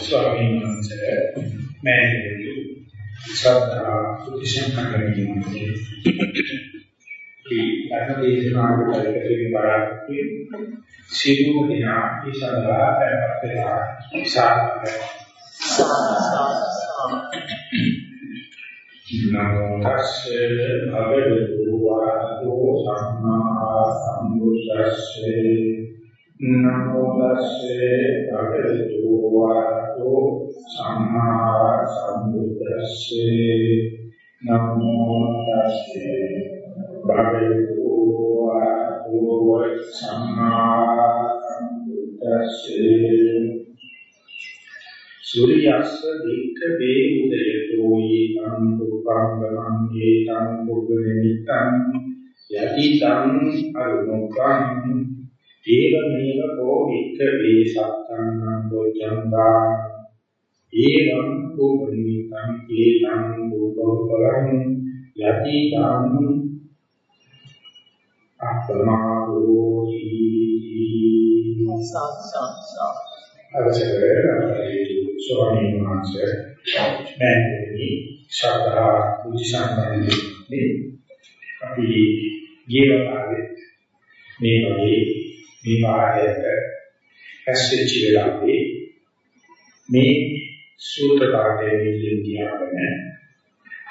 ස්වාමීන් වහන්සේ මෑණියනි සද්ධා උපසංකරණියනි ಈ ධර්මදේශනාවට එකතු බලාපොරොත්තු සියලුම දෙනා ඒ සඳහා පැවැත්වෙලා ඉසාරක නමෝ තස්සේ භගවතු වරහතෝ සම්මා සම්බුද්දස්සේ නමෝ තස්සේ භගවතු වරහතෝ සම්මා සම්බුද්දස්සේ නමෝ තස්සේ භගවතු වරහතෝ සම්මා සම්බුද්දස්සේ සූර්යස්ස දීක්ඛ වේ උදයතෝ ඊතං දුක්ඛං ඒතං බුද්ධනිමිත්තං යතිතං අරුණුකං ඒවමේව කෝ වික්ඛ වේ සත්තං නන්දෝචන්දා ඒවං බුද්ධනිමිත්තං ඒතං බුද්ධෝපරං යතිතං අප්‍රමාදෝ සත්. සත් සත් අවසරයි ස්වාමීන් වහන්සේ මෑණියනි ශ්‍රද්ධා බුද්ධ සම්පන්නනේ අපි ජීවකාලේ මේ වගේ විවාහයක ඇස්වෙච්ච වෙලාවේ මේ සූත්‍ර පාඨයේ විදිහින් කියවන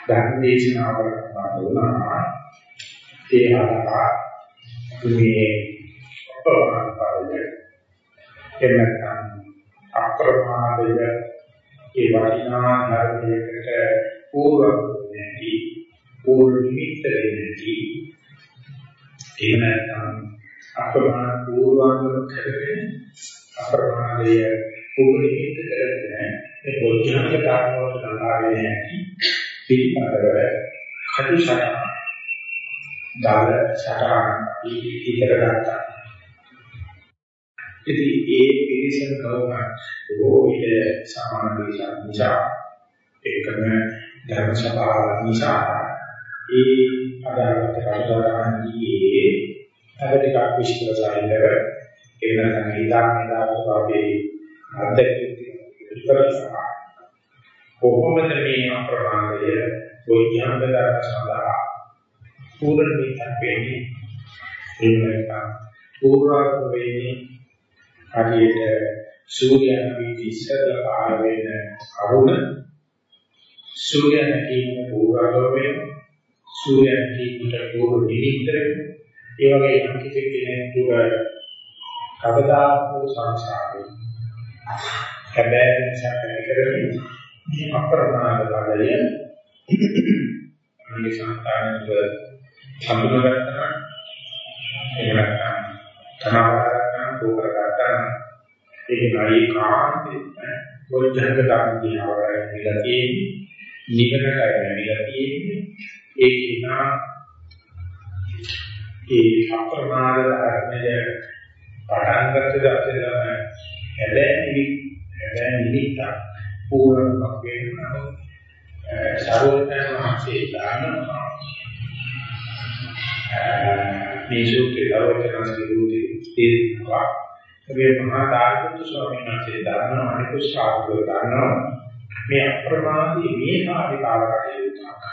ධර්ම දේශනාවක් වුණා. ඒ හරහා මේ අපවරණ පාඩේ එන්නත් අප්‍රමාදය ඒ වටිනා ධර්මයකට පූර්ව නැති පූර්ව නිමිත්ත නැති එහෙම නැත්නම් අප්‍රමාද පූර්වාංගම කරගෙන අප්‍රමාදය පූර්ව නිමිත්ත කරගෙන මේ පොඥාක කාරණාවට සඳහන් නැති පිළිපදව කටුසන දාල සටහන් ඉදිරියට ගත්තා. ඉතින් ඒ පිරිසක ගෞරවය බොහෝවිට සමාන දේශන නිසා එකම ධර්ම සභාව නිසා ඒ අදාළත් රටවලදී අවදිකක් විශ්වාසයිලව එනනම් ඉදාන ඉදාන අපේ අධ්‍යක්ෂක ඉතිපරසා කොහොමද මේ අප්‍රමාදය වෛඥානික ධර්ම සඳහා පූර්ණ නිතක් වෙන්නේ? ඒ වෙනකම් පූර්වාර්ථ වෙන්නේ හරියට සූර්යයන් වීදි ඉස්සරලා පහළ වෙන අරුණ සූර්යයන් කියන පූර්වභවය සූර්යයන් කියන පූර්ව නිමිත්තර ඒ වගේ යම් කිසි කෙනෙක් තුර කවදා හෝ සංසාරේ හැබැයි නිසා කරන්නේ මේ අප්‍රමාද බලය මේ සංස්කාරවල සම්පූර්ණ එහෙම නැත්නම් තනවාරණ කෝකරගත්තා ඒක නයි කාන්තේ බොජ්ජංග ධර්මදී අවරයි කියලා තියෙන්නේ. නිකරට ඇවිල්ලා තියෙන්නේ. ඒ කිනා ඒ අප්‍රමාද ධර්මය පටන් ගත්ත දවසේම හැබැයි හැබැයි නිමිත්ත පූර්ණයක් වෙනවා සර්වඥ මහසේ දානවා මේ සූත්‍රය දවචනස්ගේ රූපේ තේරෙනවා. ඒ මහා ධාර්මික ස්වාමීන් වහන්සේ දන්නා අනිකුත් ශාස්ත්‍රය දන්නවා. මේ අප්‍රමාදී මේ සාධිකාවකයේ උත්සාහ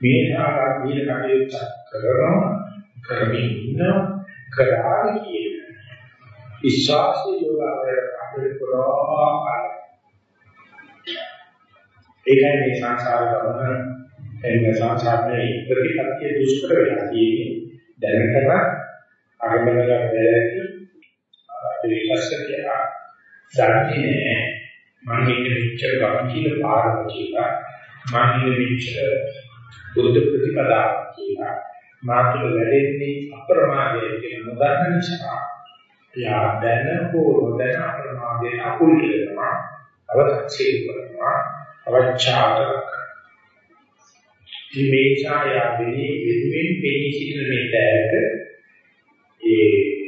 මේ සාධාරණ කටයුත්ත කරනවා කරමින් ඉන්න කරාද කියන විශ්වාසය යෝගාවරය අපේ පුරා ඒකයි මේ සංසාර ගමන එන්න සංසාරයේ ප්‍රතිපත්තිය දුෂ්කර වෙලා තියෙන්නේ. දැනටම අරමුණක වැළැති අපිරිසස්සකියා දන්නේ මම ඉන්නේ විචාර ගමන් කියලා පාරම කියලා මම ඉන්නේ විචාර බුද්ධ ප්‍රතිපදා කියලා මාතුල වැඩෙන්නේ අප්‍රමාදයේ කියන නොදන්න නිසා යා දැන හෝ නොදැන අප්‍රමාදයේ අකුල් කියනවා අවශ්‍ය කරනවා අවචාරක මේ ඡායාවේ වෙනුවෙන් පෙනී සිටින මේ තෑග ඒ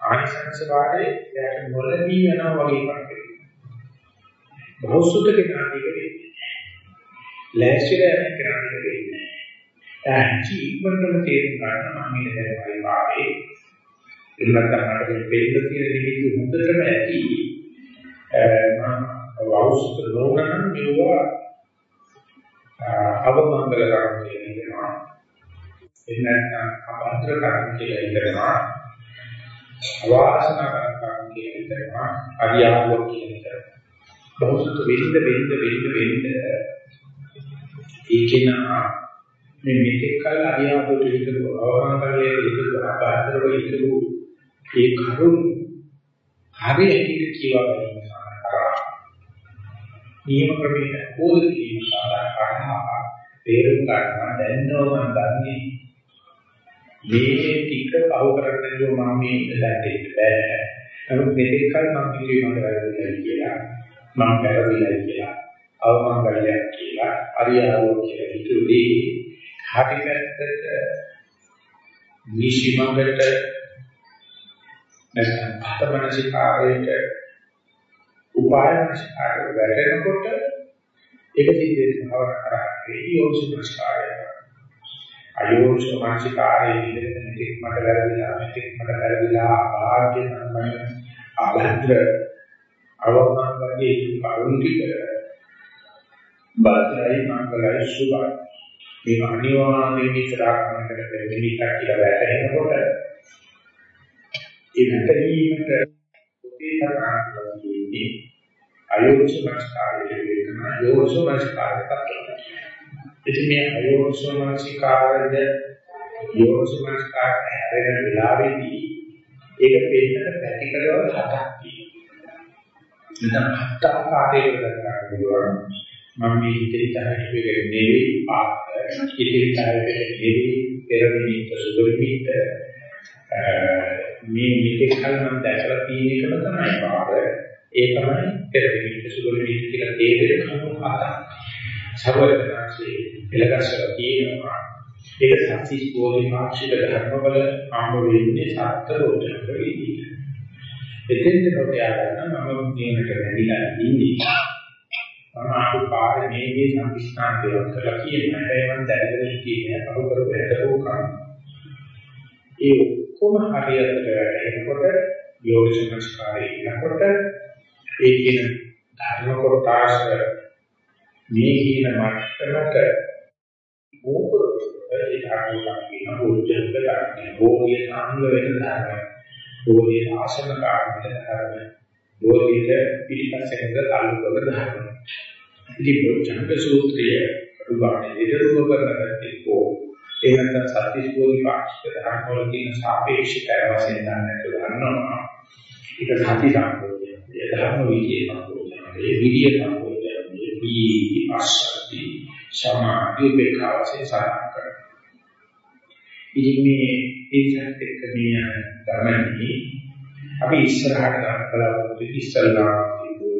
ආනිසංස වාරේ යාට නොලැබී යනවා වගේ එකක් වෙනවා. බහුසුත කෙනාට ඒක වෙන්නේ. ලෑස්තිලා යන කෙනාට ඒක වෙන්නේ. ඇයි ඉක්මනටම තේරුම් ගන්න මම මේ දැනගයි වාගේ එහෙම නැත්නම් අපිට පෙන්න තියෙන නිමිති හොඳටම ඇති. මම වෞෂ්ඨ නෝනනම් මෙවුවා අවමංගල කරන කියනවා එහෙම නැත්නම් අභද්‍ර කරන කියලා ඉඳනවා අවාසනා කරන කියන ඉඳනවා අරියාවෝ කියන ඉඳනවා බෞද්ධ වෙන්න වෙන්න වෙන්න වෙන්න. ඒකේනා මේ මෙතෙක් කල අරියාවෝ හිතපු අවමංගලයේ හිතපු අභද්‍රව හිතපු ඒ කරුණ හරියට කියවා ගැනීම නියම ක්‍රමයට කෝද කිරීම සඳහා තේරුම් ගන්නවා දැන් නෝ මම දන්නේ. මේ ටික පව කරන්න නෝ මම මේ ඉඳලා බෑ. නමුත් මෙතෙක් කල මම කිව්වේ මට වැරදිලා කියලා මම වැරදිලා කියලා අවමංගලයක් කියලා අරියාවෝ කියලා හිතුවේ. හරි පැත්තට නිසිමඟට නැත්නම් අතමනසිකාරයට උපායනසිකාරයට වැටෙනකොට ඒක සිද්ධ භාවනා කරන්නේ යෝනිසමස්කාරය. අයෝනිසමස්කාරයේ ඉඳන් මෙතෙක් මට වැරදිලා මෙතෙක් මට වැරදිලා ආභාග්‍ය නම් අභද්‍ර අවමාන වගේ කරුණ ටික බලතරයි මංගලයි සුභයි මේ අනිවාර්යයෙන් ඉස්සරහ කරනකට දෙමිතක් කියලා වැටෙනකොට ඒ නැතීමට පොතේ තරහා කියන්නේ අයෝනිසමස්කාරයේ වේදනා යෝනිසමස්කාරයට කරනවා. ඉතින් මේ අයෝනිසමස්කාරයද යෝනිසමස්කාර හැරෙන වෙලාවේදී ඒක පෙන්නන පැතිකඩවල හතක් තියෙනවා. ඉතින් හත ආකාරයකට කරන්න පුළුවන්. මම මේ ඉතිරි තරහේ නෙවෙයි පාත් ඉතිරි තරහේ නෙවෙයි පෙරමිනිත සුදුරිමිත මේ මෙතෙක් කල මම දැකලා තියෙන එකම තමයි පාර. ඒ තමයි පෙරමිනිත සුදුරිමිත කියලා තේරෙන කම හතක්. සර්වඥාන්සේ එලගස්සලා තියෙනවා. ඒක සත්‍විස් බෝධිපාක්ෂික ධර්මවල ආම වෙන්නේ සත්තරෝචන වෙදී. එතෙන්ද ප්‍රත්‍යාව ගන්න මම මේකට වැඩිලා ඉන්නේ. මම ආපු පාරේ මේ මේ සම්පස්ථාන දේවල් කරලා කියන හැබැයි මම දැනගෙන කියන්නේ අහු කරු වැටකෝ කම. ඒ ඔක්කොම හරියට එනකොට යෝනිසමස්කාරයේ එනකොට ඒ කියන ධර්ම කොටස මේ කියන මට්ටමක ඕකර ඒ ධර්ම කියන බෝධිජන ධර්ම බෝධිය සාංග වෙන ධර්ම. බෝධිය ආසන කාර්ය ධර්ම. බෝධියට පිළිපැසෙන තල්ලු කරන ධර්ම. ඉතින් බොජ්ජංග සූත්‍රය අනුගාමී දෙදරුම කරනකෝ ඒ නැත්නම් සත්‍විස් බෝධිපාක්ෂික ධර්ම වල තියෙන සාපේක්ෂික වශයෙන් ගන්නට ගන්නවා. ඒක සති සම්පෝධය ඒ ධර්ම විදියේ සම්පෝධය ඒ විදිය සම්පෝධය මේ වී අස්සති සමාධි උපේක්ෂාවසේ සාරා කරනවා. ඉතින් මේ ඒකත් එක්ක මේ ගමනේ අපි ඉස්සරහට ගන්න බලාපොරොත්තු ඉස්සල්ලා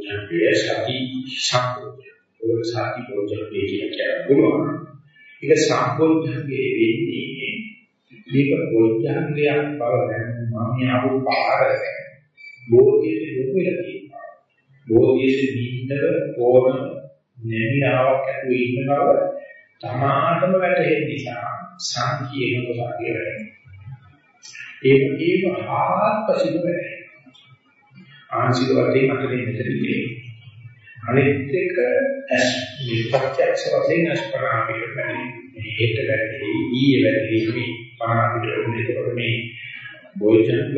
බෝධිය සති සම්පෝධය ඒක සාති බෝධිය කියලා කියන්න පුළුවන්. ඒක සම්පෝධියේ වෙන්නේ මේක බෝධියක් බව දැනගන්න මම ආපු පාර බෝධියේ යොමු වෙලා තියෙනවා. බෝධියේ නිින්දව ඕන නැමිනාවක් ඇතුළේ ඉන්න බව තමාටම වැටහෙන නිසා සංකීර්ණ කොටසක් වෙනවා. ඒක ඒක ආත්පසින් වෙන්නේ. ආංශික වශයෙන් අපිට මෙතන ඉන්නේ. අනිත් එක ඇස් මේ ප්‍රත්‍යක්ෂ වශයෙන් අස්පනා අපිට බැරි හෙට වැඩි ඊයේ වැඩි මේ පණ අපිට උනේ ඒකට මේ බෝධිංග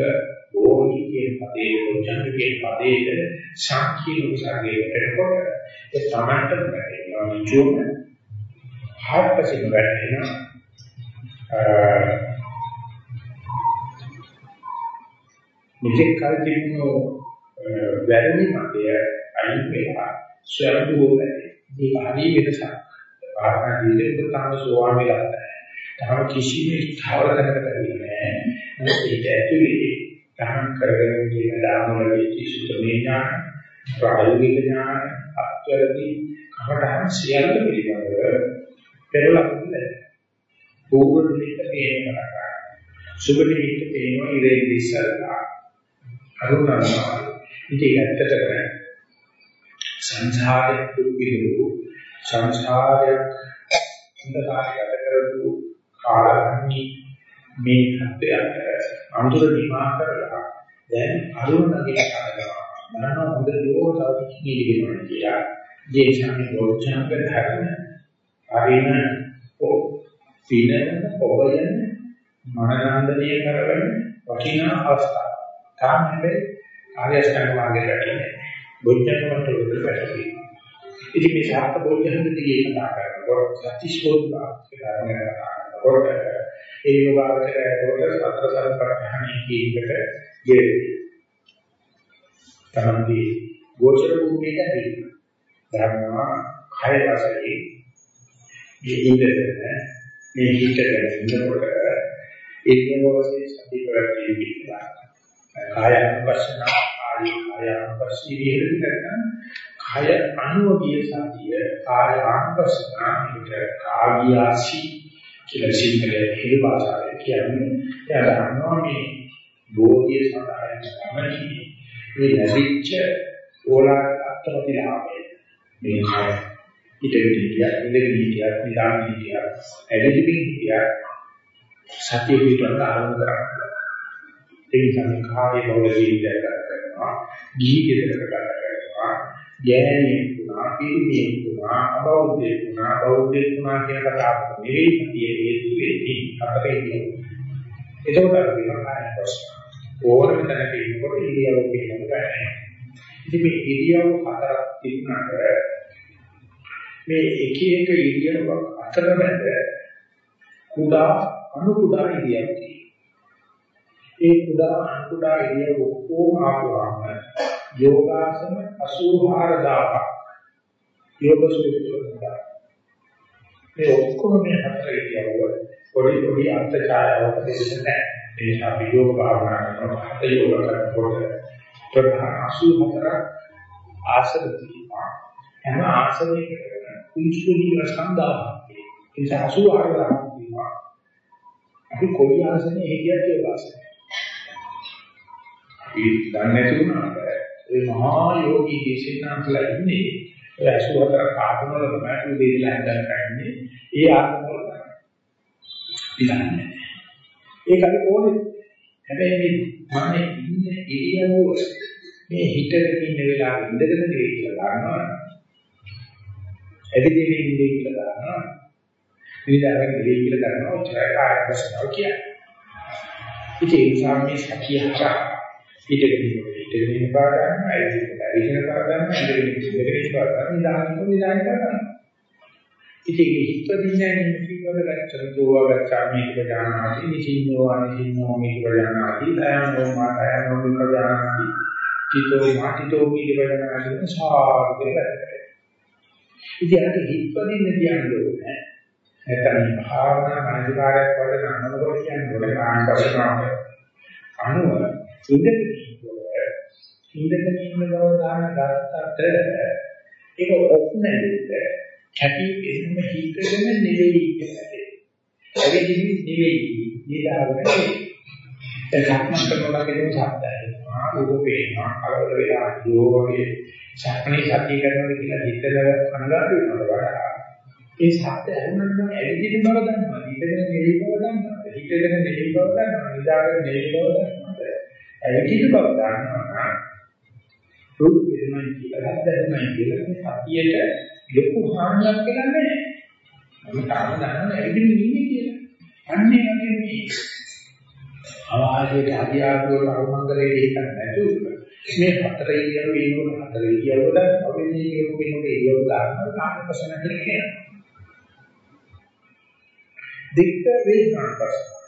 බෝධි කියන පදේ බෝධිංග කියන පදේට සංකීර්ණ උසාවියේ වෙනකොට ඒ තමන්ට බැරිනවා නිචෝම. හත්පසින් වැටෙනවා මෙතෙක් කල් තිබුණු වැරදි මතය අයින් වෙලා ස්වයංභූව වෙන්නේ. මේ හරි වෙනසක්. භාවනා ජීවිතේ තම සෝවාන් වෙලා නැහැ. තම කිසිම ස්ථාවර කරකට නැහැ. මොකද ඒක ඇතුලේ තහනම් කරගෙන කියන ධර්මවලදී සුතමේ ඥාන, ප්‍රායෝගික ඥාන, අත්වලදී කවදාම සියල්ල පිළිබඳව පෙරලන්නේ. පූර්ව නිමිත්ත පේනවා. සුභ නිමිත්ත පේනවා ඉරේ ඉස්සල්ලා. අරුණාවා. ඉතින් ඇත්තටම සංසාරයක් දුක් විඳපු සංසාරයක් අන්ධකාරය ගත කරපු කාලකන්ණි මේ සත්‍යයට අඳුර නිමා කරලා දැන් අරුණ නගේ කරනවා. මනන හොඳ ලෝක තව කිසි දෙයක් කියලා. ජීසානේ ගෝචන කරගෙන අරින ඔ පිනන ඔබයන් මනනන්දනය කරගෙන වටිනා අවස්ථාව. තාම හැබැයි ආර්ය අෂ්ටාංග මාර්ගයට වැටෙන්නේ. බොද්ධකමට උදේ වැටෙන්නේ. ඉතින් මේ සාර්ථක බෝධිහඳදී කතා කරනකොට සතිශෝධා කියලා කතා කරනකොට ඒ යෝගාවචරයට සතර සම්ප්‍රදාන කීයකට යෙදෙයි. තමයි ගෝචර භූමියට ඇවිල්ලා ධර්මවා කය වශයෙන් මේ ඉන්ද්‍රය මේ හිතට ඉන්නකොට ඒ වගේ සති ප්‍රවෘත්ති පිටලා කාය අනුපස්සන ආදී කාය අනුපස්සී විහෙරණ කය අනුවගිය සතිය කාය අනුපස්සන පිට කාගියාසි කියලා සිංහලයේ හිල් භාෂාවේ කියන්නේ එයා දන්නවා මේ බෝධිය සඳහා යන ගමනේ මේ ලැබිච්ච ඕලාර අත්තරතිලාභය මේ කය ඉතින් හිටියා ඉඳගෙන හිටියා නිදාගෙන හිටියා ඇවිදින්න හිටියා සතිය පිටවට ආරම්භ කරනවා ඒ නිසා මේ කාර්ය බහුල ජීවිතයක් ගත කරනවා ගිහි ගෙදරක ගත කරනවා ගෑණියෙක් වුණා පිරිමියෙක් වුණා අබෞද්ධයෙක් වුණා බෞද්ධයෙක් වුණා කියන කතාව නෙවෙයි සතියේ හේතු වෙන්නේ අපේ කියන්නේ එතකොට අපි කියනවා ප්‍රශ්න ඕනම තැනක ඉන්නකොට ඉරියව් කියනකට බෑ. ඉතින් මේ ඉරියව් හතරක් තිබුණාට මේ එක එක ඉරියව්වක් අතරමැද කුඩා අනු කුඩා ඉරියව් ඒ කුඩා අනු කුඩා ඉරියව් ඔක්කොම ආපුවාම යෝගාසන 84000ක් යෝග සූත්‍රවල මේ ඔක්කොම මේ හතර ඉරියව්ව පොඩි පොඩි අර්ථචායාවක් දෙන්න නැහැ. ඒ නිසා වියෝග භාවනා කරනකොට හත යෝග කරනකොට ප්‍රධාන 84 ආසන තියෙනවා. හැම ආසනයකටම කුංචුලි රසන්දාවක් ඒ නිසා 84 තියෙනවා. අපි කොයි ආසනේ හේකියත් ඒ ආසනේ අපි දන්නේ නැති වුණාට ඒ මහා යෝගී දේශනාන්තලා ඉන්නේ. ඒ 84 ආසන වල තමයි දෙවිලා හදාගන්නේ ඒ ආසන වල ඉලන්නේ ඒක අපි ඕනේ හැබැයි මේ මම ඉන්නේ ඉරියව්ව මේ හිතගෙන ඉන්න වෙලාවෙ ඉඳගෙන නෙවෙයි කියලා ගන්නවා ඇවිදින්නේ ඉන්නේ කියලා ගන්නවා නිදාගෙන නෙවෙයි කියලා ගන්නවා ඔච්චරයි කායවසනාව කියන්නේ. ඉතින් ඒ නිසා මේ සතිය හරහා හිතගෙන හිතගෙන ඉන්න බව ගන්නවා ඇවිදින්න ඇවිදින්න බව ගන්නවා ඉඳගෙන ඉඳගෙන බව ගන්නවා නිදාගෙන නිදාගෙන ගන්නවා ඉතින් මේ හිත දින්නේ නිසිවල ගැච්ඡන දෝවා ගච්ඡා මේක ජානාති නිසින්නෝ අනිසින්නෝ මේක ජානාති දයනෝ මායනෝ මේක ජානාති තිතෝ මාතිතෝ මේක ජානාති සාරේ ඉතින් අර හිත දින්න කියන්නේ නැත්නම් භාවනා මානසිකාරයක් වල නනකොට කියන්නේ ආකාශනාව අනුව ඉඳගෙන ඉඳගෙන ඉන්න බව දාන ගත්තට ඒක ඔප්නැල්ද කැටි එන්න හිතගෙන නෙවෙයි කියන්නේ. ඇවිදින්න නෙවෙයි නිදාගෙන දැක්මක් කරනවා කියන ශබ්දය. රූප පේනවා, කලබල වෙලා යෝ වගේ සක්මණේ සතිය කරනවා කියලා හිතලා කනගාටු වෙනවා වඩා. ඒ ශබ්ද ඇහුනම ඇවිදින්න බව දන්නවා, හිතගෙන නෙවෙයි බව දන්නවා, හිතගෙන නෙවෙයි බව දන්නවා, නිදාගෙන නෙවෙයි බව දන්නවා. ඇවිදින්න බව දන්නවා. රූප වෙනයි කියලා, හදන්නයි කියලා සතියේ ලොකු හානියක් කියලා නැහැ. මම තාම දන්නව ඇවිදින්න ඉන්නේ කියලා. අන්නේ වගේ මේ අවාජයට අධ්‍යාත්මික අරුමංගලයේ හිතන්න නැතුව මේ හතර ඉරියව් වේනොන හතර ඉරියව් වල අවේදී කියපු කෙනෙකුට ඉරියව් ගන්න කාණපසන කියලා කියනවා. දෙක වේදනා ප්‍රශ්න.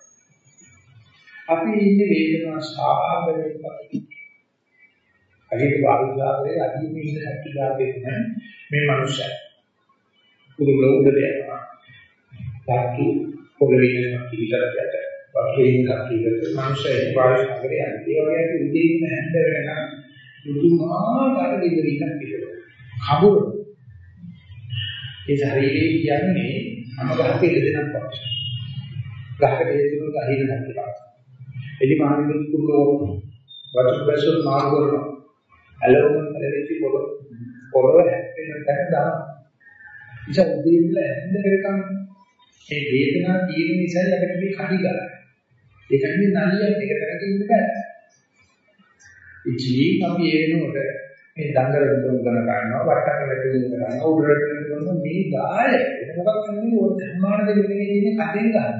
අපි ඉන්නේ වේදනා ස්වභාවයෙන් අගිට බාහිරාවේ අදීමේ ඉන්න හැකියාවේ තමයි මේ මනුස්සය. කුරුල උඩට යනවා. ධාතු පොළවේ යනවා කිලිතරට යට. වගේ ඉන්න කීකට මනුස්සය පාරේ නගරේ යන්නේ. ඒ වගේ උදේ ඉන්න හැන්ද වෙනකන් මුතුමාකාර දෙවියන් පිළිවෙල. කබුර. ඒ ශරීරයේ කියන්නේ අමගහක ඉඳෙනක් වගේ. ගහකට හේතුන ගහින නැතිලා. එලි මහණෙනි කුරුලෝ වතුර බැසුත් මාර්ග කරනවා. ඇලවුම් කරෙච්ච පොළ පොළව හැප්පෙන තැන දාන. ඉතින් උදේ ඉඳලා ඇඳ වෙනකන් මේ වේදනාව තියෙන නිසා අපිට මේ කඩි ගන්න. ඒකනේ නලියත් එක තැනක ඉන්න බෑ. ඉතින් අපි ඒ වෙනකොට මේ දඟල දුම් කරන ගන්නවා වට්ටක වැටුම් කරනවා උඩරට කරනවා මේ ගාය මොකක්ද නෙමෙයි ඔය ධර්මාන දෙක නෙමෙයි ඉන්නේ කටෙන් ගන්නවා.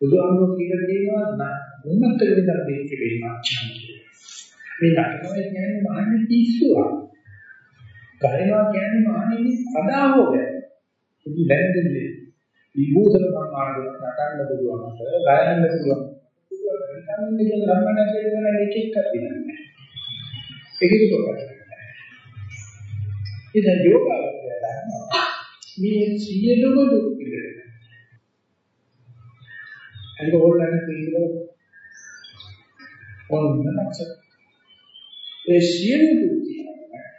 බුදුහාමුදුරුවෝ කියලා තියෙනවා උන්නත විතර දෙක වෙනවා චන්දේ. මේ නටනවා කියන්නේ මහන්නේ පිස්සුවක්. ගයනවා කියන්නේ මහන්නේ සදාවෝගය. ඉතින් දැන් දෙන්නේ විභූතන සම්මානවල නටන්න පුළුවන් අපට ගයන්න පුළුවන්. නිකන් ඉන්න ධර්මනාශය වෙන එක එක්ක තියෙනවා. ඒකද කොහොමද? ඉතින් යෝගාවචරය දන්නවා මේ සියලුම දුක් පිළිගන්න. අනික ඕල්ලන්නේ පිළිගන්න ඕන නැක්ෂ. ඒ සියලු දුක්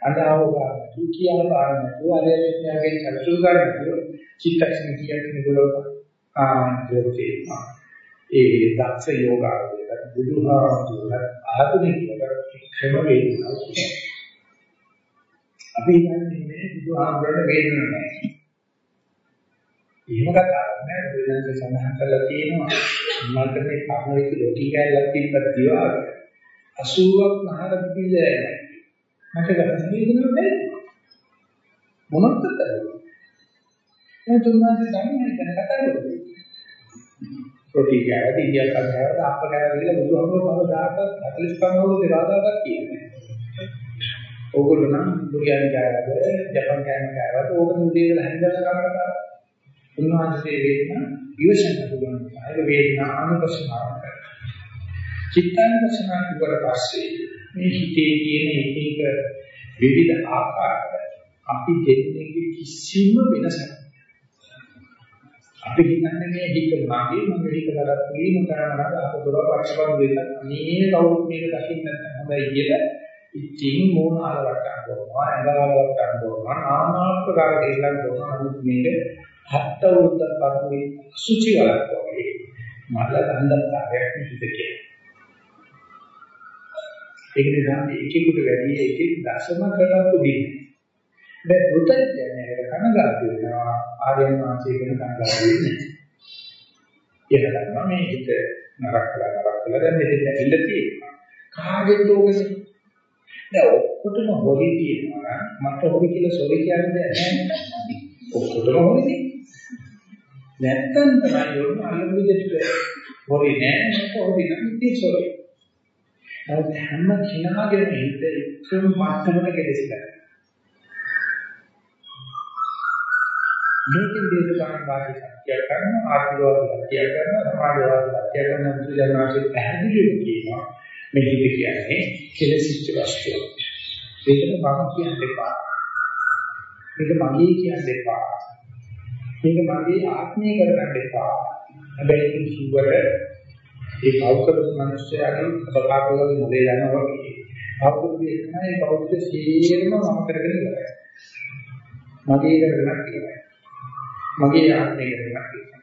අදාව ගන්න දුකියව ගන්න තුවාලයෙන් චලසු ගන්න චිත්තක්ෂණ කියන්නේ බලව ආන්දෝතේ ඒ දක්ෂ යෝගාවචරය බුදුහාමුදුරුවෝ ආධුනිකයට ක්‍රම වේදනාව අපි හිතන්නේ මේ බුදුහාමුදුරනේ වේදනාවක් නැහැ. එහෙම කතාවක් නෑ වේදනාවක් සඳහන් කරලා තියෙනවා. මට මේ කර්මවික ලෝකී කැලක් තිබ්බත් දිවා 80ක් නහර පිළ මට ගන්න වේදනාවක් නැහැ. මොනවද කරන්නේ? ඒ තුන්වන්සේ දන්නේ දැන කතා කරන්නේ. රොටි කෑවද ඉන්දියා කෑවද අප්ප කෑවද කියලා බුදුහාමුදුරුවෝ කවදාකවත් 45 අවුරුදු දරාදාවක් කියන්නේ. ඕගොල්ලෝ නම් බුරියානි කෑවද ජපන් කෑම කෑවද ඕක මුදේ කියලා හැන්දලා කරනවා. උන්වහන්සේ වේදනා ඉවසන්න පුළුවන්. ඒක වේදනා අනුපස්සනාව කරනවා. චිත්තානුපස්සනාව කිව්වට පස්සේ මේ හිතේ තියෙන එක එක විවිධ ආකාර අපි දෙන්නේ කිසිම වෙනසක් අපි හිතන්නේ මේ හිත මාගේ මම හිත කරත් වීම කරනවා අපතොර පරිසරම් දෙන්න මේ කවුරුත් මේක දකින්න නැත්නම් හොඳයි කියලා ඉතින් මෝන ආලවට කරනවා ඇඟවලට කරනවා නානාත්මකාර දෙයක් කරනවා නමුත් මේක හත් අවුරුද්දක් පරමේ සුචි වලක් වගේ මල ගන්ධකාරයක් හිත කියන්නේ ඒක නිසා එකෙකුට වැඩි එකෙක් දශම කරලා පුදින්නේ දැන් පුතඥයකට කනගාටු වෙනවා ආර්යයන් වහන්සේ කියන කනගාටු වෙන්නේ. ඒක ගන්නවා මේ හිත නරක කළා නරක කළා දැන් මෙතෙන් ඇවිල්ලා තියෙනවා. කාගෙත් ඕකද? දැන් ඔක්කොටම හොරි තියෙනවා මට හොරි කියලා සොරි කියන්නේ නැහැ. ඔක්කොටම හොරි නැත්තම් තමයි යොන්න අල්ලපු විදිහට හොරි නෑ මට හොරි නම් ඉතින් සොරි. නමුත් හැම කෙනාගේම හිත එකම මට්ටමකට කෙලෙසිලා. මේකෙන් දේශපාලන වාදී සත්‍ය කරනවා ආර්ථිකවාදී සත්‍ය කරනවා සමාජවාදී සත්‍ය කරනවා බුදුදහමේ පැහැදිලිව කියනවා මේ හිත කියන්නේ කෙලෙසිච්ච වස්තුවක්. ඒකට මම කියන්න එපා. මේක මගේ කියන්න එපා. මේක මගේ ආත්මය කරගන්න එපා. හැබැයි ඉතින් කිව්වට ඒ කෞකරස් මිනිස්යාගේ අපකාරකවල මොලේ යනවා වගේ. කෞකරස් තමයි කෞකරස් සියරම මම කරගෙන ඉවරයි. මගේ කරගන්න කියලා. මගේ ආත්මය කියලා කියනවා.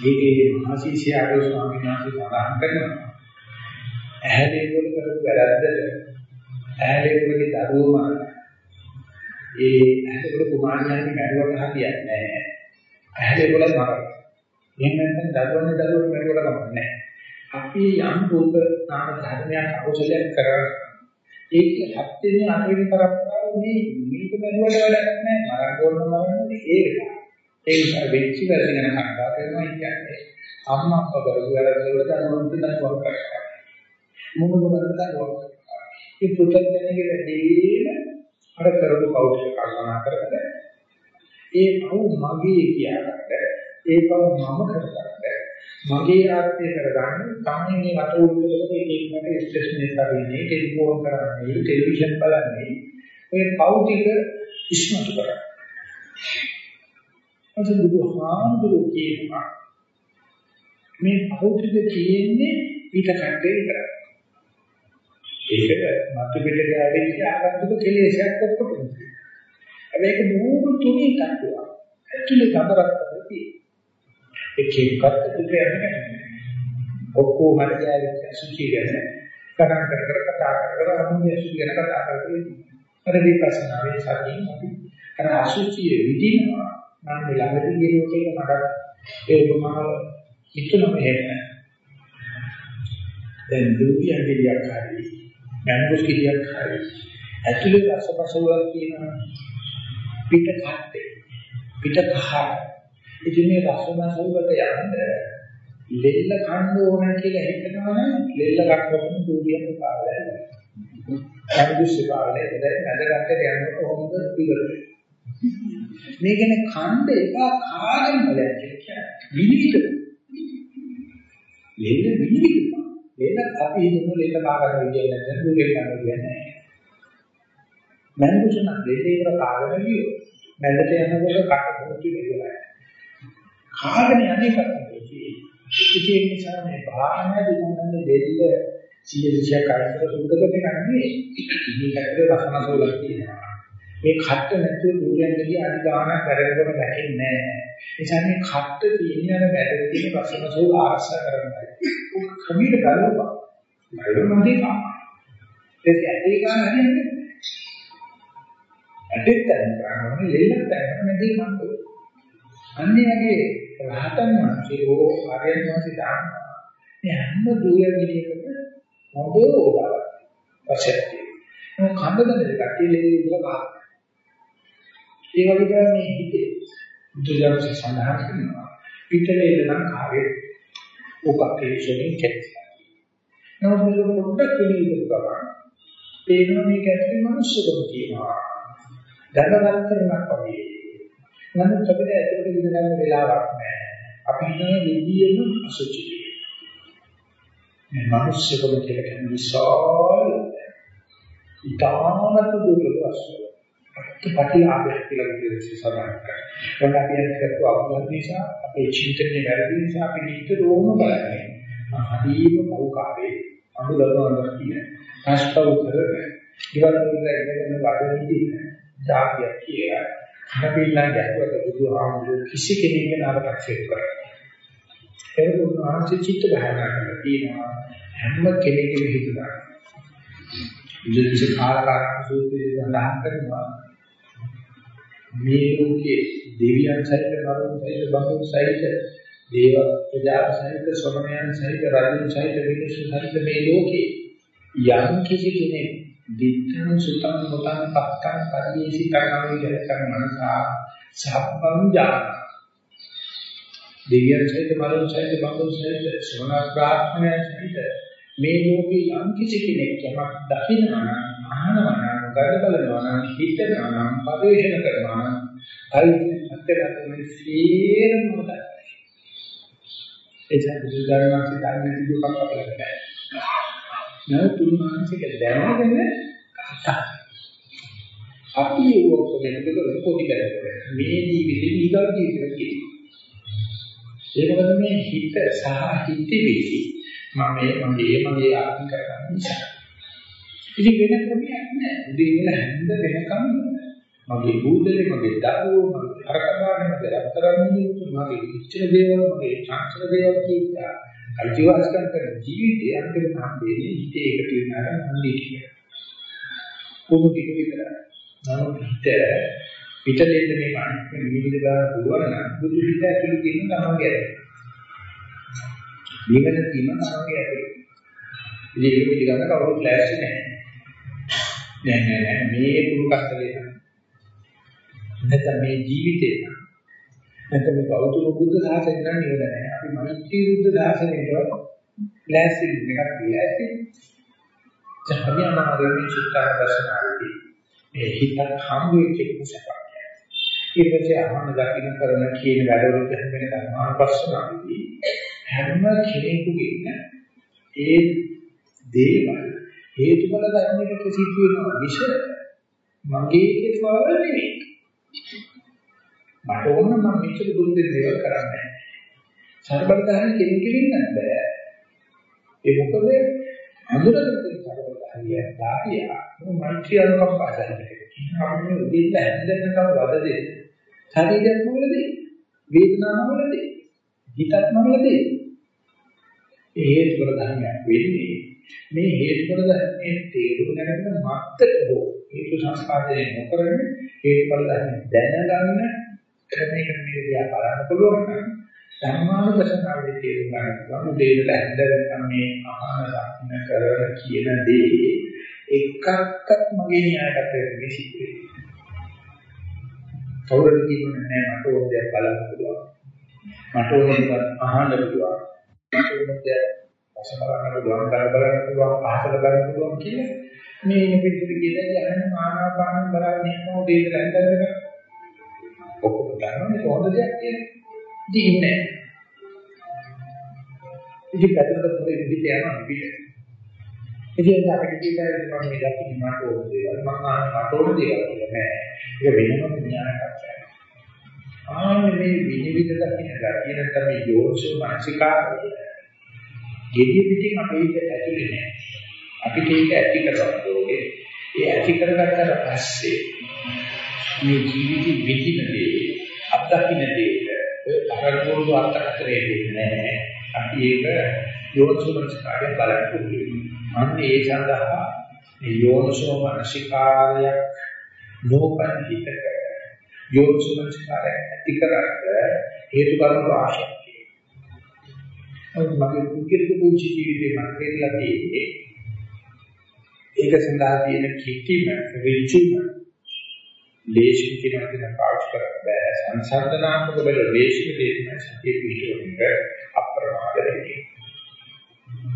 මේකේ මහසීසිය ආරෝ ස්වාමීන් වහන්සේ සඳහන් කරනවා. ඇහැලේ වල කරපු වැරද්දට ඇහැලේ වලගේ දරුවම ඒ ඇහැලේ වල කුමාරයන් මැරුවට හරියන්නේ නැහැ. ඇහැලේ වල මරන. එහෙම නැත්නම් දරුවනේ දරුවෝ මැරුවට කමක් නැහැ. අපි යම් රූප නාම ධර්මයක් අකුසලයක් කරා ඒක හත් වෙනි අට වෙනි පරප්පුරාව මේ මේක බැලුවට වැඩක් නැහැ මරණ ඕන මරන්නේ ඒක ඒ නිසා වෙච්ච වැරදි ගැන කතා කරනවා කියන්නේ අම්මා අප්පා කරපු වැරදි වලට අනුන්ට දක්වන්න කරනවා මොන මොනවද දක්වන්න ඒ පුතත්ජනගේ වැඩේම අර කරපු කෞෂල කල්පනා කරගෙන ඒ පව් මගේ කියනකට ඒ පව් මම කරගන්න මගේ ආත්මය කරගන්න තමයි මේ රට උඩට එක එකට ස්ටේෂන් එක හරිනේ ටෙලිෆෝන් කරන්නේ ටෙලිවිෂන් බලන්නේ මේ භෞතික ඉස්මතු කරා. අද බුදුහාමුදුරුවෝ කියනවා මේ භෞතික තියෙන්නේ ඊට කඩේ විතරයි. ඒක මතු පිට ගෑවෙච්ච ආගන්තුක කෙලෙසයක් ඔක්කොටම. හැබැයි ඒක බොහොම තුනී තත්ත්වයක්. ඇතුලේ කතරක් තියෙන්නේ. එක එකකට පුතේ යන්නේ ඔක්කොම හරි ගෑවෙච්ච සුචි ගැන කරන් කර කර කතා කර කර අනුන්ගේ සුචි ගැන කතා කරලා අර විපස්සනාවේ සතියින් අපි අර අසුචිය විදිනවා මම ළඟදී ගියොත් ඒක මට ඒ උපමාව හිතුනම එහෙම දැන් දුකිය ගෙලියක් හරි මැංගෝස් ගෙලියක් හරි. ඇතුලේ රසපසවල් තියෙනවා පිට කට්ටේ පිට කහ ඉතින් මේ රසපසවලට යන්න ලෙල්ල කන්න ඕන කියලා හිතනවා නම් ලෙල්ල කන්නකොට දුකියක් පාවලා මැංගෝස් පාවලා දැන් නැදගත්තට යනකොට කොහොමද පිළිවෙල මේ කියන්නේ ඛණ්ඩ එපා කාගෙන බලයක් කියලා විනිවිද? ලෙල්ල විනිවිද? ලෙල්ල අපි හිතමු ලෙල්ල කාගෙන විදිය නැත්නම් දුකේ ගන්න කියන්නේ මනුෂ්‍යන ලෙල්ල ඉවර කාගෙන ගියෝ මැදට යනකොට කට පොතු වෙලා කාගෙන යන්නේ කන්නේ ඉතින් ඒ නිසා මේ භාවනා දිනන්නේ දෙල්ල සිය විෂය කාර්යතර සුද්ධකට ගන්නේ මේකට රසනසෝලක් කියනවා මේ කට්ට නැතුව දුරියන් ගිය අනිදානක් වැඩකට දැකෙන්නේ නැහැ. ඒ නිසා මේ කට්ට තියෙන අර වැඩ තියෙන රසනසෝ ආරක්ෂා කරන්නයි. ඔක ක්‍රමීට ගලවපන්. ගලවන්න දෙපා. ඒක ඇටේ ගන්න හරියන්නේ. ඇටෙත් දැන් කරන්නේ ලෙල්ලක් දැන් නැදී මන්ද. අන්නේ වගේ රහතන් වහන්සේ ඕ ආර්යයන් වහන්සේ දාන මේ හැම දුරියන් ගියකට මොකද උදාවක්. වශයෙන්. මොකද කන්දද දෙකක් ලෙල්ල ඉඳලා ඒ වගේ මේ හිතේ බුදුදහම සඳහන් කරනවා පිටලේ නම් කාවේ උපක්‍රේෂණය කෙරෙනවා. නමුත් මේක පොඩ්ඩක් පිළිවිද කරා. ඒනවා මේක ඇතුලේ මනුස්සකම කියනවා. දැනගත් කරනක් වගේ. නමුත් අපිට ඇතුලේ ඉඳ ගන්න වෙලාවක් නැහැ. අපි හිතන දෙවියන් අසුචි. මේ මනුස්සකම කියලා කියන්නේ විශාල ඉතාමත් දුර්ලභ වස්තුවක්. ප්‍රතිලාභයක් කියලා විදිහට සඳහන් කරනවා. ඒක අපි හිතපු අවබෝධ නිසා අපේ චින්තනයේ වැරදි නිසා අපි නිතරම බලන්නේ. හදීම කෝකාවේ අනුලබවන්න කියන අස්පව කරගෙන ඉවර වෙලා ඉඳගෙන වඩනදී ධාතිය කියලා. නබිලා ගැහුවට බුදුහාමුදුරු කිසි කෙනෙක්ගේ නාමපක්ෂයක් කරන්නේ. ඒක උන්වහන්සේ චිත්ත භාවනා කරලා තියෙනවා හැම කෙනෙකුගේ හිත ගන්න. ඉතින් කාලකාරක සූත්‍රයේ සඳහන් කරනවා මේ ලෝකයේ දෙවියන් සහිත නරුන් සහිත බඹුන් සහිත දේව ප්‍රජා සහිත ශ්‍රමණයන් සහිත රජුන් සහිත මිනිසුන් සහිත මේ ලෝකේ යම් කිසි කෙනෙක් දිත්තං සුතං මුතං පක්ඛං පරියේසි කරනවා කියන මනසා සබ්බං ජාන දෙවියන් සහිත මරුන් සහිත බඹුන් සහිත ශ්‍රමණ ප්‍රාඥයන් සහිත මේ ලෝකේ යම් කිසි කෙනෙක් යමක් දකිනවා නම් අහනවා නම් ගඩ බලනවා නම් හිතනවා නම් පරිශන කරනවා නම් හරි අත්‍යවශ්‍යම සියලුම මොකද එචා බුදුදහමේ ධර්මයේ දුකක් අපලට බෑ. නෑ තුන්මානසික දැනගෙන කතා අපි ඒක වෙනකොට පොඩි කරගෙන මේ ජීවිතේ ඊගල් ජීවිතේ ඒ මොකද මේ හිත සහ හිතවිලි මම මගේ මගේ ආත්ම කරගන්න නිසා. ඉතින් වෙන ක්‍රමයක් නැහැ. උදේ ඉඳලා හැන්ද වෙනකම් මගේ බුද්ධලේ මගේ දරුවෝ මගේ අරකබාන මගේ රත්තරන්ගේ මගේ ඉච්ඡන දේවල් මගේ චාන්සල දේවල් කියලා අයිතිවාසිකම් කරන ජීවිතය අන්තිමට හම්බෙන්නේ හිතේ එකට වෙනාට මල්ලි කියලා. කොහොමද ටික විතර. නමුත් හිත පිටලෙන්න මේ මානසික නිවිද ගන්න පුළුවන් නම් බුදු හිත ඇතුළේ තියෙන තමන්ගේ නිවන තීම තමයි ඇති. ඉතින් ඒක පිළිගන්න කවුරුත් ලෑස්ති නැහැ. නෑ නෑ නෑ මේ පුරුකස්තරේ නම් නැත්නම් මේ ජීවිතේ නම් නැත්නම් මේ ගෞතම බුද්ධ සාසනය නම් නිවන නෑ. අපි මෛත්‍රී බුද්ධ සාසනයටවත් ලෑස්ති එකක් ලෑස්ති. ජහමියම ආරම්භ චිත්තාන දර්ශනාවේදී මේ හිතක් හම්බ වෙච්ච එක සපක්. ඊට පස්සේ අහන දකින්න කරන කියන වැඩවලට හැම වෙන ධර්මානුපස්සනාවේදී හැම කෙනෙකුගේම ඒ දේවල් හේතුඵල ධර්මයකට සිද්ධ වෙනවා විෂය මගේ හේතුඵල නෙවෙයි. මට ඕන නම් මෙච්චර දුරු දෙන දේවල් කරන්නේ සර්බලධාරී කෙනෙක් කෙනෙක් බෑ. ඒ මොකද? අඳුරගෙන සර්බලධාරිය ධාරියා මෛත්‍රී අනුකම්පාසයි කියනවා මේ දෙන්න හැන්දෙන්නකම වද දෙන්න. ශරීරයක් මොකද වේදනාවක් මොකද හිතක් මොකද ඒ හේතුඵල ධර්මයක් වෙන්නේ මේ හේතුඵල ධර්මයේ තේරුම් ගන්න මත්තට හෝ හේතු සංස්කාරයෙන් නොකරන හේතුඵල ධර්ම දැනගන්න ක්‍රමයකට මේක දිහා බලන්න පුළුවන් නම් ධර්මානුපස්සනාවේ තේරුම් ගන්න පුළුවන් දෙයට ඇඳගෙන මේ අහන දක්න කරන කියන දේ එකක්වත් මගේ න්‍යායකට වෙන්නේ සිද්ධ වෙන්නේ. කවුරුද කියන්නේ නැහැ මට ඕන දෙයක් බලන්න පුළුවන්. මට ඕන දේවල් අහන්න පුළුවන්. මට ඕන දේවල් අසමරන්න පුළුවන්, කර බලන්න පුළුවන්, අහසල බලන්න පුළුවන් කියලා මේ ඉනිපිට කියන යහන ආනාපාන බලන්නේ මොකද දෙයට ඇඳගෙන ඔක්කොම ගන්නනේ හොඳ දෙයක් කියන්නේ. ඉතින් ඉන්නේ. ඉතින් පැත්තකට පොඩි විදිහට යනවා පිට. ඉතින් අපිට කියන්නේ මම මේ දැක්කේ මට ඕන දේවල් මම අහන්න මට ඕන දේවල් කියලා නෑ. ඒක වෙනම ඥානයක්. ආන්නේ මේ විනිවිද දකින්න ගතිය නැත්නම් මේ යෝනිසෝ මානසිකාරය. gediy pitin අපේ හිත ඇතුලේ නෑ. අපිට ඒක ඇති කරගන්න ඕනේ. ඒ ඇති කරගත්තට පස්සේ මේ ජීවිතේ විඳින දේ අත්දකින්න දේ අරමුණු අර්ථකථනය දෙන්නේ නැහැ. අපි ඒක යෝනිසෝමනසිකාරය බලන්න ඕනේ. අන්න ඒ සඳහා මේ යෝනිසෝමනසිකාරය නෝපන් හිතක යෝනිසෝමනසිකාරය ඇති කරගන්න හේතු කාරණ රාශියක් තියෙනවා. මගේ පුද්ගලික පුංචි ජීවිතේ මම කියලා තියෙන්නේ ඒක සඳහා තියෙන කිතිම ඍචිම ලේසින් කියන එක පාවිච්චි කරන්න බෑ. සංසන්දනාත්මක බල ලේසින් දෙන්න සතිය පිටවෙන්න අප්‍රමාද වෙන්නේ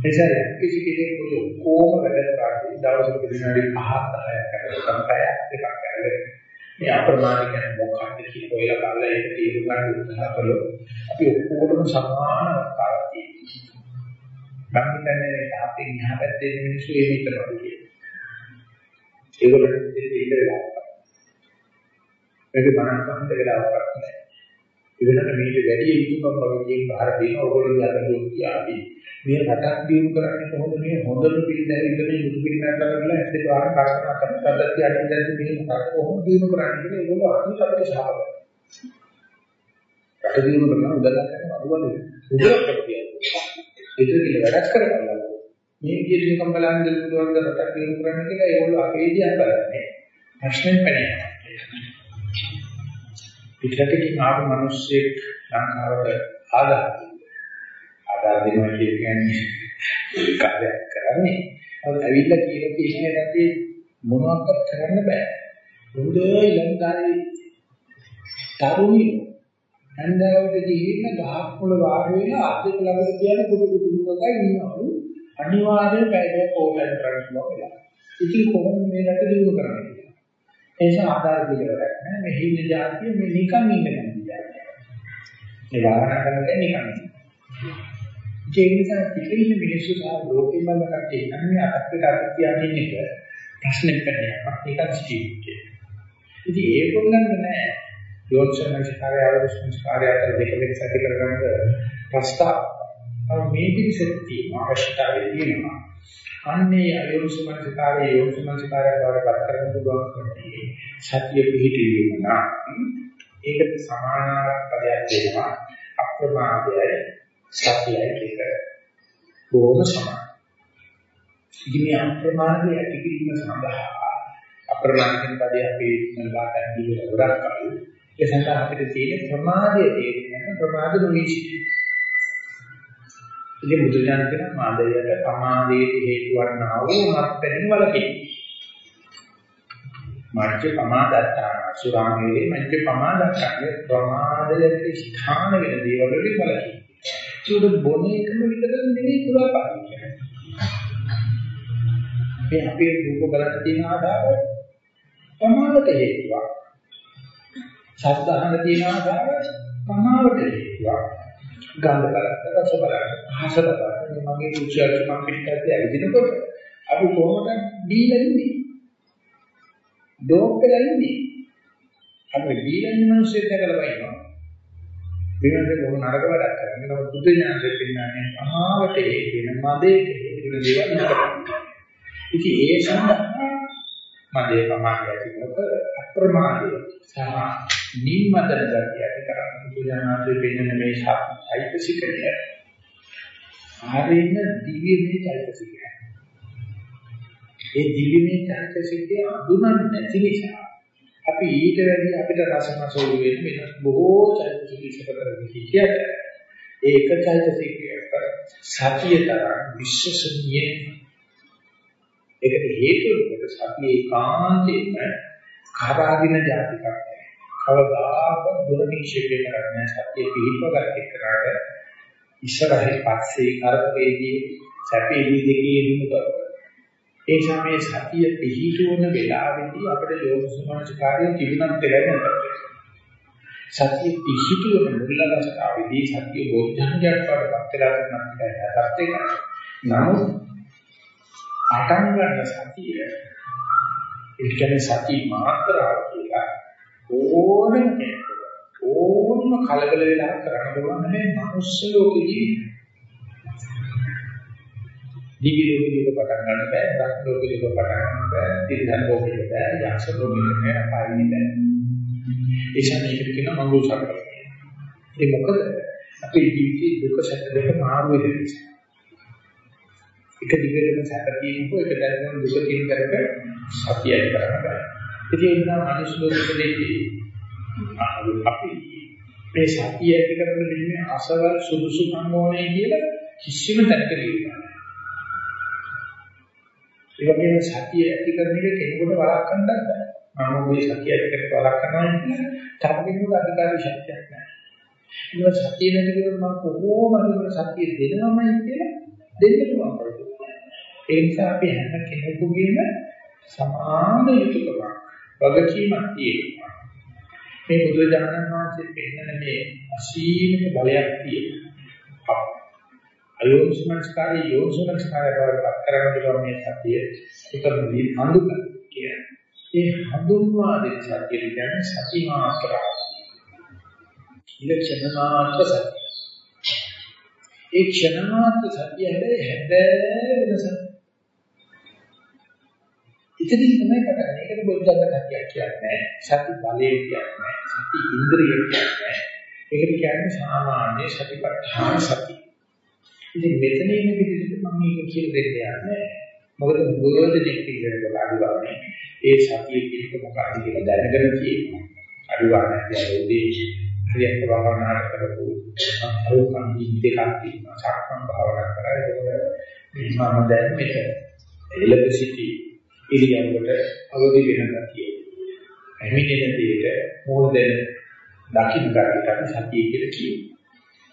එසර කිසි කෙනෙක් පොදු කොහොම වැඩ කරන්නේ දවසක විනාඩි 5 10ක් කරලා තමයි එකක් කරන්නේ මේ අප්‍රමාද කියන්නේ මොකක්ද කියලා ඔයලා බලලා ඒක තේරුම් ගන්න උත්සාහ කළොත් අපි ඔක්කොටම සමාන අවස්ථාවක් තියෙනවා. මම හිතන්නේ තාපේ ඉහා පැත්තේ මිනිස්සු ඒ විතරයි කියන්නේ. ඒගොල්ලෝ ඉතින් ඉඳලා මේක බණක් අහන්න වෙලාවක් නැහැ. ඉවෙනට මේක වැඩි යුතුකම් වගේ බාර දෙන ඕගොල්ලෝ යන්න කියාවි. මේ රටක් දියුණු කරන්නේ කොහොමද මේ හොඳම පිළිදැවිල්ලේ යුතු පිළිගන්න කරලා ඇත්තේ බාර කරකන කරන පද්ධතිය අනිත් දැන් මේ මොකක්ද කොහොමද දියුණු කරන්නේ කියලා ඒගොල්ලෝ අනිත් අපිට සාහක. රට දියුණු කරන උදලා කරන අරුවනේ. උදලා කියන්නේ. ඒක කියලා වැඩක් කරගන්නවා. මේ විදිහට නිකම් බලන්න දෙන්න පුළුවන් රටක් දියුණු කරන්න කියලා ඒගොල්ලෝ අපේ දිහා බලන්නේ. ප්‍රශ්නේ පැනේ. පිටරටකින් ආපු මිනිස්සෙක් ලංකාවට ආදාහ ආදාහ දෙනවා කියන්නේ කාර්යයක් කරන්නේ അത് ඇවිල්ලා කියලා කියන්නේ නැති මොනවක්වත් කරන්න බෑ හොඳයි ලංකාවේ තරුණියෝ හන්දාවට ගිහින් ගහක් මුල වාඩි වෙලා අද්දක ළඟට කියන කුඩු කුඩු කුඩුකයි ඉන්නවලු අනිවාර්යයෙන් පැය දෙකක් ඕනෑම කරන්න පුළුවන්. ඉතින් කොහොමද මේ රට දිනු කරන්නේ? ඒ නිසා ආධාර දෙකකට නෑ මේ හිඳ જાතිය මේ නිකන් ඉන්න කෙනා. ඒ වාහන කරන්නේ නිකන්. ඒ නිසා පිටින් මිනිස්සු සහ ලෝකෙම කටේ අන්නේ අත්‍යක අත්‍යයන් එක ප්‍රශ්නෙක නෑ. ඒකත් ජීවිතේ. ඉතින් ඒගොල්ලන්ට නෑ යෝත්සනස්කාරය ආරෝපණස්කාරය අතර දෙක දෙක සැටි කරගන්න ප්‍රස්තාව. මේ පිළිසෙත් තියෙන අවශ්‍යතාවය තියෙනවා. අන්නේ අයෝනිසමනසිකාරයේ යෝනිසමනසිකාරය බවට පත් කරගන්න පුළුවන් කන්නේ සතිය පිහිටීම නම් ඒකට සමාන පදයක් දෙනවා අප්‍රමාදයයි සතියයි කියන බොහොම සමාන. ඉතින් මේ අප්‍රමාදය ඇති කිරීම සඳහා අප්‍රමාද කියන පදේ අපි මල්වාටන් දීලා ගොඩක් කරු ඒ සඳහා අපිට තියෙන ප්‍රමාදයේ තේරෙන ප්‍රමාද නොවිසිටි ඉතින් බුදුදහම කියන මාදයට ප්‍රමාදයේ හේතු වන්නා වූ මත්පැන් වලකේ. මජ්ජ ප්‍රමාදත්තාන සුරාමේලේ මජ්ජ ප්‍රමාදත්තාන ප්‍රමාදයේ ස්ථාන වෙන දේවල් වලින් වලකේ. ඒක බොනේකම විතර නෙවෙයි පුරාපාරි. මේ අපේ රූප බලන්න තියෙන ආදාව ප්‍රමාදට හේතුවක්. ශබ්ද අහන්න තියෙන ආදාව ප්‍රමාදට හේතුවක්. ගඳ බලන්න, රස බලන්න, හස බලන්න. මගේ රුචි අරුචි මම පිටත් ඇවිදිනකොට අපි කොහොමද දීලා ඉන්නේ? ඩෝක් වෙලා ඉන්නේ. අපි දීලා ඉන්න මිනිස්සු දැකලා බලනවා. වෙනද කොහොම නරක වැඩක් කරන්නේ. නමුත් බුද්ධ ඥානයෙන් පින්නන්නේ මහාවට ඒ කියන මදේ කියන දේවල් නරක. ඉතින් ඒ සඳහා මදේ ප්‍රමාණය ඇතිවෙනකොට අප්‍රමාදය සහ නිම්මතන ගතිය ඇති කරගන්න බුදුජානනාථේ වෙන්න මේ චෛතසිකය. ආරෙන්න දිව්‍යමය චෛතසිකය. ඒ දිව්‍යමය චෛතසිකය අඳුනන්නේ නැති නිසා අපි ඊට වැඩි අපිට රසමසෝරු වෙන වෙන බොහෝ චෛතසික ඉස්සර කරගෙන හිටියට ඒ එක චෛතසිකයක සතිය තරම් විශ්වසනීය. ඒකට හේතුව මොකද? සතිය ඒකාන්තයෙන්ම කරාදින જાතිකක් කවදාකවත් දුරනික්ෂේපය කරන්නේ සතිය පිළිපගත් එක්කරට ඉස්සරහින් පස්සේ කරපේදී සැපේදී දෙකේ. දිනුතර ඒ සමයේ සතිය පිහිටුවන වෙලාවෙදී අපිට යෝගසමාචකාරය තිබුණත් දෙයක් නැහැ සතිය පිහිටුවන මුල් අවස්ථාවේදී සතිය බෝධිඥානයක් වඩපත් වෙලා ගන්නත් එකයි නමුත් පටන් ගන්න සතිය ඒ කියන්නේ සති මාත්‍රාව කියලා ඕනෙම කෙනෙකුට ඕනම කලබල වෙලා කරන්න පුළුවන් මේ මනුස්ස ලෝකෙදී දිවි ලෝකෙදී පටන් ගන්න බෑ රත් ලෝකෙදී පටන් ගන්න බෑ තිරසන් ලෝකෙදී බෑ යක්ෂ ලෝකෙදී බෑ අපායෙදී බෑ. ඒ සමයකට කියන මඟුල් සකල ඒ මොකද? අපේ ජීවිතේ දුක සැප දෙක මාරු වෙන නිසා. එක දිගටම සැප තියෙනකෝ එක දැනගෙන දුක තියෙන කරක සතියයි කරන්න බෑ. ඉතින් ඒ නිසා මිනිස් ලෝකෙදී අපි මේ සතිය ඇති කරගෙන ඉන්නේ අසවල් සුදුසුකම් ඕනේ කියලා කිසිම තැනක ලියන්නේ ඒ වගේම සතිය ඇති කරන එක කෙනෙකුට වළක්වන්නත් බෑ. මම මේ සතිය ඇති කරලා වළක්වනවා කියන්නේ තව කෙනෙකුට අධිකාරී ශක්තියක් නැහැ. ඒක සතිය නැති කෙනෙකුට මම කොහොමද සතිය දෙනවමයි කියලා දෙන්න පුළුවන් කරන්නේ. ඒ නිසා අපි හැම කෙනෙකුගේම සමාන යුතුයකමක් වගකීමක් තියෙනවා. මේ බුදුරජාණන් වහන්සේ පෙන්නන මේ අසීමිත බලයක් තියෙනවා. අයෝනිසමස්කාරී යෝනිසමස්කාරය බවට කරගෙන පුළුවන් මේ සතිය උතරදී හඳුක කියන්නේ. ඒ හඳුන්වා දෙන සතිය කියන්නේ සති මාත්‍රා. ඉලක්ෂණ මාත්‍ර සතිය. ඒ ක්ෂණ මාත්‍ර සතිය හැබැයි හැබැයි වෙනසක්. ඉතින් තමයි කතාන්නේ. ඒකට බොද්ධංග කතියක් කියන්නේ සති බලය කියන්නේ සති ඉන්ද්‍රිය කියන්නේ. ඒකට කියන්නේ සාමාන්‍ය සතිපට්ඨාන සති. ඉතින් මෙතන ඉන්න විදිහට මම මේක කියලා දෙන්න යන්නේ. මොකද බුදුරජාණන් දෙවියන් අඩුවානේ ඒ සතිය පිළික මොකක්ද කියලා දැනගෙන තියෙනවා. අඩුවානේ කියන්නේ හරියට භාවනා කරපු අරුකම් දෙකක් තියෙනවා. සක්මන් භාවනා කරා ඒක මම දැන් මෙතන එළඹ සිටි ඉරියව්වට අවදි වෙන ගතිය. ඇමිනෙන දෙයට මූල දෙන දකින්න ගතියට අපි සතිය කියලා කියනවා.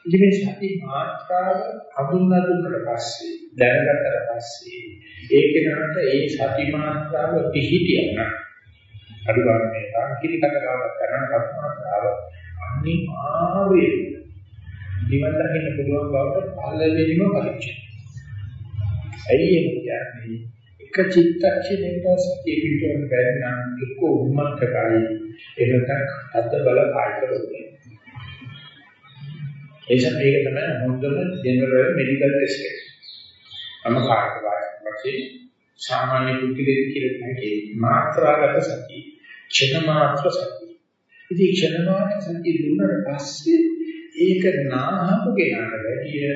ඉතින් මේ සති මාත්‍රාව හඳුන්වා දුන්නට පස්සේ දැනගත්තට පස්සේ ඒක නට ඒ සති මාත්‍රාව පිහිටියන අඩු ගන්න මේ තාක්ෂණිකට ගාවක් කරන සති මාත්‍රාව අනිවාර්යයෙන් නිවන් දකින්න පුළුවන් බවට පළවෙනිම පරීක්ෂණය. ඇයි ඒ කියන්නේ එක චිත්තක්ෂණයක සතිය පිටවෙන බැරි නම් එක්ක උම්මත්තකයි එනකන් අද්ද බල කායික රෝගය. එනිසා මේක තමයි හොඳම ජෙනරල් මෙඩිකල් ටෙස්ට් එක. අම කායික වාසිය සාමාන්‍ය පුද්ගලයෙක් කියලා කියන්නේ මාත්‍රාගත සතිය. ක්ෂණ මාත්‍ර සතිය. ඉතින් ක්ෂණ මාත්‍ර සතිය දුන්නට පස්සේ ඒක නාහපු කෙනාට වැඩිය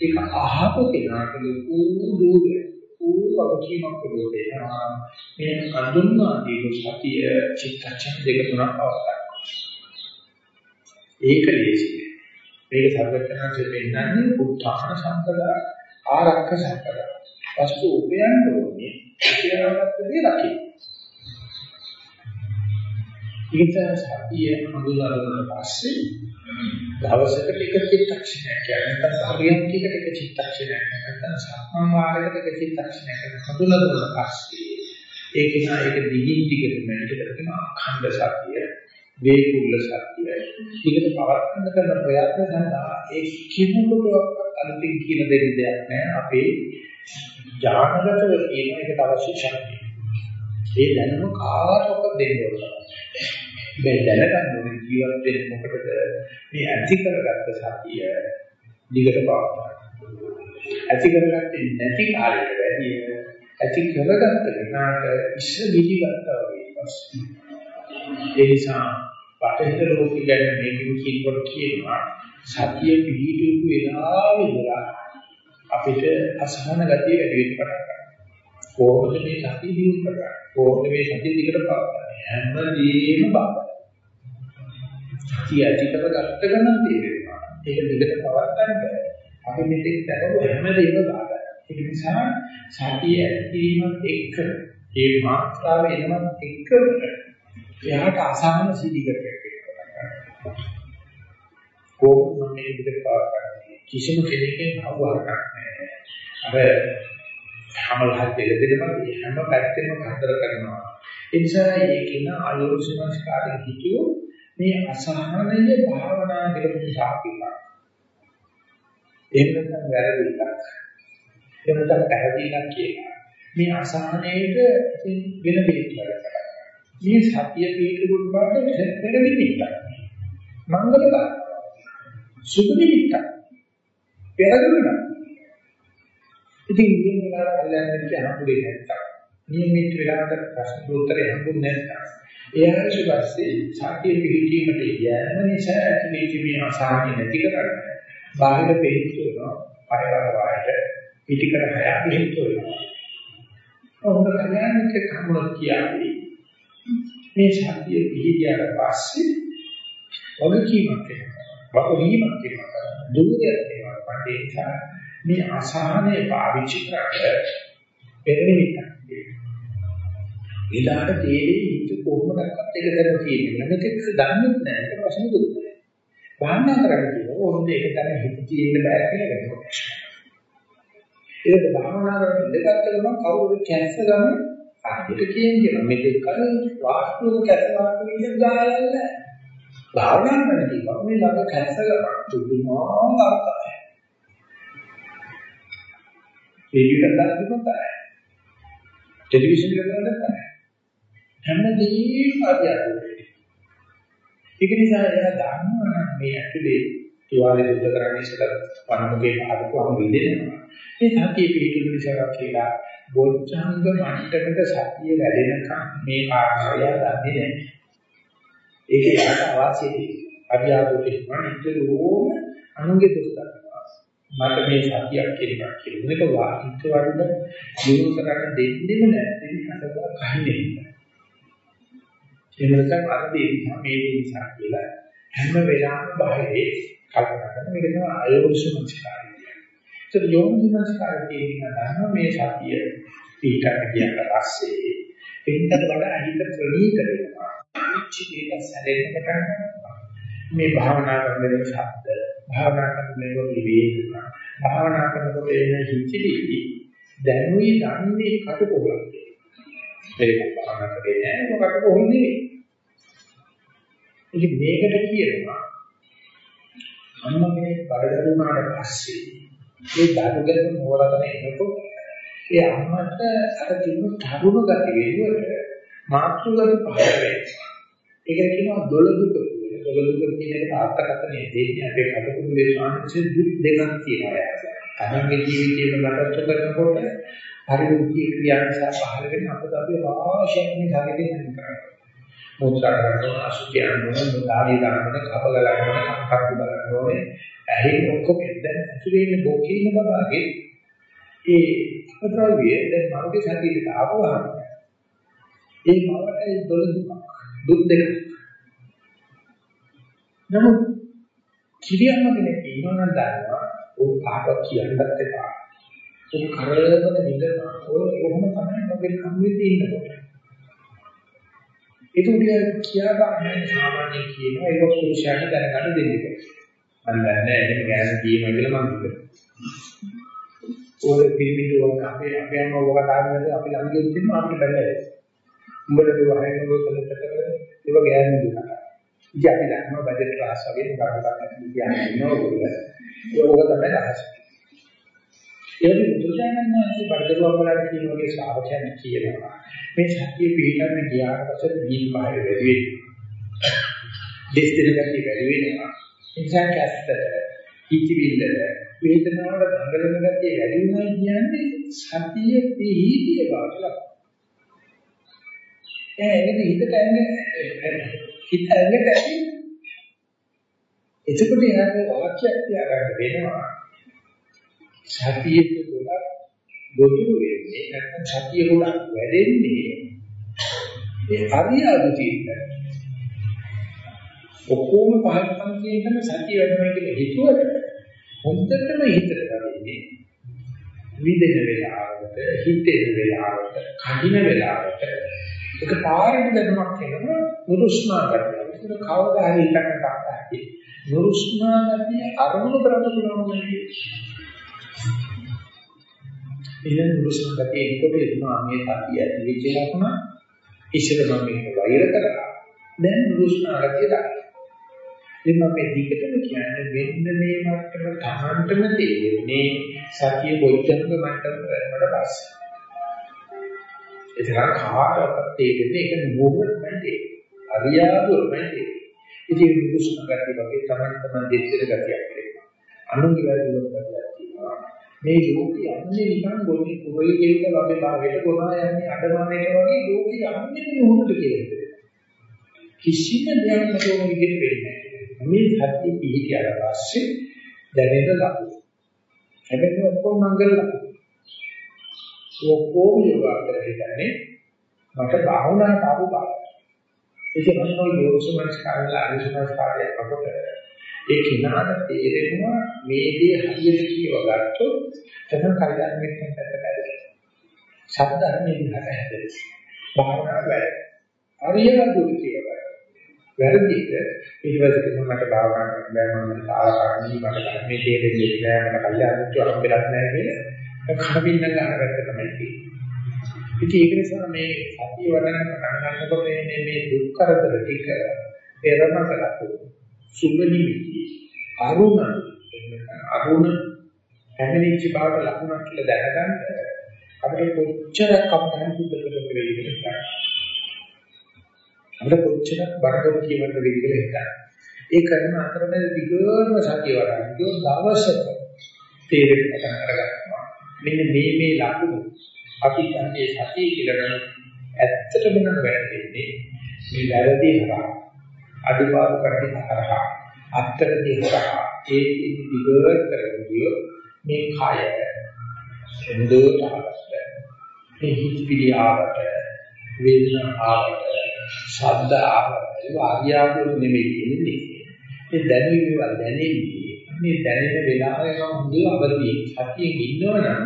ඒක අහපු කෙනාට ලොකු දුරේ වගකීමක් වලට එනවා මේ අඳුන්වා දීපු සතිය චිත්තචන දෙක තුනක් පවත්වා ඒක ලේසි. මේක සර්වඥාන්සේ පෙන්නන්නේ උත්හාන සම්පදා ආරක්ක සම්පදා. වස්තු උපයන්න ඕනේ කියලාගත්ත දේ රකින්න. ඊට සතිය අඳුරගෙන පස්සේ දවසකට එක චිත්තක්ෂණයක් කියන්නේ නැත්නම් පරියන්කයකට එක චිත්තක්ෂණයක් නැත්නම් සක්මන් වාරයකට එක චිත්තක්ෂණයක් හඳුනගන්න පස්සේ ඒක නා ඒක දිගින් දිගට මෙහෙට කරගෙන අඛණ්ඩ සතිය වේකුල්ල සතිය ඊකට පවත්වන්න කරන ප්‍රයත්න සඳහා ඒ කිනුකට අලුතින් කියන දෙයක් නෑ අපේ ඥානගතව කියන එකට අවශ්‍ය ශක්තිය. ඒ දැනුම කාටවත් දෙන්න ඕන. මේ දැනගන්න ඕනේ ජීවත් වෙන්නේ මොකටද? මේ ඇති කරගත්ත සතිය දිගට පවත්වා. ඇති කරගත්තේ නැති කාලයක වැඩි ඇති කරගත්ත කෙනාට ඉස්ස නිදිගත්තා වගේ පස්සේ. ඒ නිසා පටහිර ලෝකෙ ගැන මේකෙන් කියනකොට කියනවා සතිය පිහිටුපු වෙලාවෙ ඉඳලා අපිට අසහන ගතිය වැඩි වෙන්න පටන් ගන්නවා. කොහොමද මේ සතිය දිනු කරන්නේ කොහොමද මේ සතිය දිගට පවත්වන්නේ හැමදේම බාධා සතිය ඇති කරගත්ත ගමන් තේරෙනවා ඒක දිගට පවත්වන්න බෑ. අපි මෙතෙක් දැකපු හැමදේම බාධා. ඒ නිසා සතිය ඇතිවීමත් එක්ක ඒ මාත්‍රාව එනවත් එක්ක එයාට අසහන සිදිකට කොහොමද මේ විදිහට පවත්වන්නේ කිසිම කෙනෙක්ගෙන් අවවාදයක් නැහැ. අර හැමලහත් දෙලෙදෙම හැම පැත්තෙම කරදර කරනවා. ඒ නිසා ඒකින ආයෝෂණස්කාරයෙන් හිතුවෝ මේ අසහනය භාවනා කරපු සාපිකක්. එහෙම නැත්නම් වැරදිලක්. එහෙම නැත්නම් පැහැදිලිලක් කියලා. මේ අසහනයේද වෙන දෙයක් කරලා. මේ සතිය පිටුකුත් බවට වෙන නිමිත්තක්. මංගල කාරණා. සුභ නිමිත්තක්. පෙරදුනක්. ඉතින් මේ වෙලාවට කල්යනා කියන හම්බුනේ නැත්තම්. නියමිත වෙලාවට ප්‍රශ්න උත්තරේ හම්බුනේ නැත්තම්. එයාට පස්සේ සාතිය පිළිගීමට යෑම නිසා ඇතිවෙච්ච මේ අසහනය නැති කරගන්න. බාහිර බෙහෙත් කරනවා පයවර වායට පිටිකර හැය බෙහෙත් කරනවා ඔහොම කල්යනාට කමුණ කියන්නේ මේ සාතිය පිළිගියාට පස්සේ වගකීමක් වෙනවා වගකීමක් වෙනවා දුරයක් වෙනවා ඒ නිසා මේ අසහනය පාවිච්චි කරලා පෙරෙමිට ඊළාට තේරෙයි හිත කොහොමදක්වත් එක තැන තියෙන්නේ? නැමෙක දන්නේ නැහැ. ඒක ප්‍රශ්නකුත් නැහැ භාවනා කරන්න කියනවා ඕන දෙයක තැන හිත තියෙන්න බෑ කියලා වෙනවා. ඒක භාවනා කරන දෙකට ගමන් කවුරු කැස්ස ගමන් අපිට කියන්නේ මේක කල වාස්තුව කැස්ස වාස්තුව කියන ගාලල්ල භාවනා කරන කියනවා මේ ළඟ කැස්ස ගමන් තුදුමාකාරයි රේඩියෝ එකක් දාලා තිබුණා තමයි. ටෙලිවිෂන් එකක් දාලා තමයි. හැමදේම අධ්‍යාත්මයි. ඒක නිසා එයා දන්නවා මේ ඇතුලේ තුවාලේ දුක කරන්නේ ඉස්සර පණමුගේ පාදකුවම විදෙනවා. මේ සතිය පිළිතුරු නිසා කියලා බොච්චංග මට්ටමක සතිය වැඩෙනකම් මේ කාරණාව එයා දන්නේ නැහැ. ඒක යාට අවශ්‍යයි. අධ්‍යාත්මික මනිටරෝම අනුගේ දුස්තර මට මේ සතියක් කියනවා කියලා. මේක වාචික වඩන දිනු කරන්න දෙන්නෙම නැත්නම් අතක කහින්නේ. ඒ නිසා අර දේ නිසා මේ දේ නිසා කියලා හැම වෙලාවෙම බාහිරේ කල්පනා කරන මේක තමයි අයෝනිසමස්කාරය. ඒක යෝනිසමස්කාරය කියන දන්න මේ සතිය ඊටට කියන පස්සේ පිටට වඩා හිත ප්‍රණීත වෙනවා. අනිච්ච දේක සැලෙන්න පටන් ගන්නවා. මේ භාවනා කරන වෙලාවේ ශබ්ද භාවනා කරන වෙලාවේ වේදනා. භාවනා කරනකොට එන හිතිවිලි දැනුයි දන්නේ කටකොහලක්. ඒක භාවනා කරේ නෑ මොකට කොහොම නෙවෙයි. ඉතින් මේකට කියනවා අන්නගේ බඩදරුණාට පස්සේ ඒ දරුගල මොරතන එනකොට ඒ අම්මට අර තිබුණු තරුණ ගති වෙනුවට මාතෘ ගති පහළ වෙනවා. ඒකට කියනවා දොළ දුක දොළ දුක කියන එක අර්ථකථනය දෙන්නේ අපේ කටුකුරුලේ ස්වාමීන් දුක් දෙකක් තියෙනවා. තමන්ගේ ජීවිතයේ නඩත්තු කරනකොට හරි දුක්ඛී ක්‍රියා නිසා පහළ වෙන අපද අපි රාශියක් මේ ශරීරයෙන් කරනවා. මුත්‍රා කරනවා, අසුචි කරනවා, දාඩි දානවා, කපල ගන්නවා, කක්කු බලනවා. ඇහි ඔක්කොම දැන් ඇතුලේ ඉන්න බොකේ ඉන්න බබාගේ ඒ අපද්‍රව්‍ය දැන් මගේ ශරීරයට ආවම ඒ මවට දොළ දුක් දුක් දෙක නමුත් කිරියම්ම කෙනෙක් ඉන්නවනම් දන්නවා ਉਹ කාටවත් කියන්නත් එපා. ඒක කරලවද නිදනවා. ඔය කොහොම තමයි මගේ කම්මේ ඉන්නකොට. ඒක උඩිය කියා ගන්න සාමාන්‍ය කියනවා ඒක පුරුෂයාට දැනගන්න දෙන්නේ. මම දන්නේ එහෙම ගෑන කියනවා කියලා මම හිතුවා. ඕක පිළිමිටුවක් අපේ අපේ අම්මා ඔබ කතා කරනකොට අපි ළඟ ඉන්නවා අපිට බැලුවා. උඹට දුවහගෙන ඔය කලකට කරලා ඒක ගෑනු දුන්නා. ඉතින් අපි දන්නවා බජට් ක්ලාස් වගේ මොකක්ද කියන්නේ ඉන්නවද ඒක තමයි රහස. ඒක බුදුසසුන වහන්සේ බඩදරුවා බලන්න කියන වගේ ශ්‍රාවකයන් කියනවා. මේ සත්‍ය පිළිගන්න ගියාට පස්සේ දීන් පහළ වැඩි වෙනවා. දෙස් දෙන ගැටි වැඩි වෙනවා. නිසා කැස්තට හිතවිල්ලට වේදනාවට දඟලන ගැටි වැඩි වෙනවා කියන්නේ සතිය පිළිහිදිය බවට. ඒ ඒක හිතට ඇන්නේ හිත ඇඟට ඇති. එතකොට එයාට වාක්‍යයක් තියාගන්න වෙනවා. සතියේ ගොඩක් ගොදුරු වෙන්නේ නැත්නම් සතිය ගොඩක් වැඩෙන්නේ ඒ හරියද තියෙන්නේ. ඔක්කොම පහළ පන්තියෙන්ම සතිය වැඩනවා කියලා හිතුවට හොඳටම හිතට ගන්නේ විදෙන වෙලාවට හිතෙන වෙලාවට කඩින වෙලාවට ඒක පාරට දැනුමක් එනවා නුරුස්නා කරනවා ඒක කවදා හරි හිතන්න ගන්නවා නුරුස්නා ගතිය අරමුණු කරන්න පුළුවන් නෙවෙයි එන නුරුස්නා ගතිය එනකොට එනවා මේ සතිය ඇති වෙච්ච ලකුණ ඉස්සර මම මේක වෛර කරා දැන් නුරුස්නා ගතිය දකින්න ඉතින් මම මේ දිගටම කියන්නේ මෙන්න මේ මට්ටම තමන්ටම තේරෙන්නේ සතිය කොච්චරද මට්ටම කරනවට පස්සේ. ඒක කාටවත් තේරෙන්නේ ඒක නුඹමයි තේරෙන්නේ. අරියාදුවමයි තේරෙන්නේ. ඉතින් දුෂ්ණ ගැටි වගේ තමන් තමන් දෙච්චර ගතියක් තියෙනවා. අනුන්ගේ වැරදුනක් තියෙනවා. මේ ලෝකයේ යන්නේ නිකන් ගොනේ කුරේ කෙල්ල වගේ භාගයට ගොනා යන්නේ අඩමණේට වගේ ලෝකයේ යන්නේ නුඹට කියලා. කිසිම දෙයක් නැතුව විදිහට වෙන්නේ මේ සත්‍ය පිළිගියාට පස්සේ දැනෙන ලකුණු. හැබැයි ඔක්කොම මංගල ලකුණු. ඔක්කොම යෝගාවතර හිතන්නේ මට භාවනාවට ආපු බාරයි. ඒක මොනවා යෝසමස් කාර්යලා අනිසමස් කාර්යයක් අපකොට ඒ කිනාට තේරෙනවා මේ දේ හරියට කියව ගත්තොත් එතන කල්යනා මිත්‍රෙන් පැත්තට ඇදලා. සද්ධර්මයේ විහාර හැදෙන්නේ. භාවනාව වැඩ. හරියට දුක කියව වැරදිද ඊට පස්සේ මට භාවනා කරන්න බෑ මම සාරාණී මට ධර්මයේ තේරෙන්නේ නෑ මට කල්යාණිත්ව හම්බෙලක් නෑ කියලා කඩමින්න ගන්නකට තමයි තියෙන්නේ. ඉතින් ඒක නිසා මේ සතිය වඩන පටන් ගන්නකොට මේ මේ දුක් කරදර ටික පෙරම කරතු සුබනිමිති අරුණ අරුණ හැමෙනිච්ච බවට ලකුණක් කියලා දැනගන්න අපිට කොච්චරක් අපහන් සුද්ධ කරගන්න වෙයිද කියලා අපිට කොච්චර බරපතල කියවන්න වෙයිද කියලා හිතන්න. ඒ කරන අතරමැද දිගටම සතිය වඩන්න. ඒක දවසක තේරෙන්න පටන් අරගන්නවා. මෙන්න මේ මේ ලකුණු අපි කියන්නේ සතිය කියලා නම් ඇත්තටම නම් වැරදෙන්නේ මේ වැරදි හරහා අඩුපාඩු කරගෙන හරහා අත්තරදී හරහා ඒ දිගට කරගියෝ මේ කය එන්දෝට අවස්ථ මේ හිත් පිළිආවට වේදනාවට ශබ්ද ආවේව ආර්යාවෝ නෙමෙයි ඉන්නේ. මේ දැනෙන්නේ වල දැනෙන්නේ මේ දැනෙන වෙලාවේ මම හොඳ අවදියේ සතියෙන් ඉන්නවනම්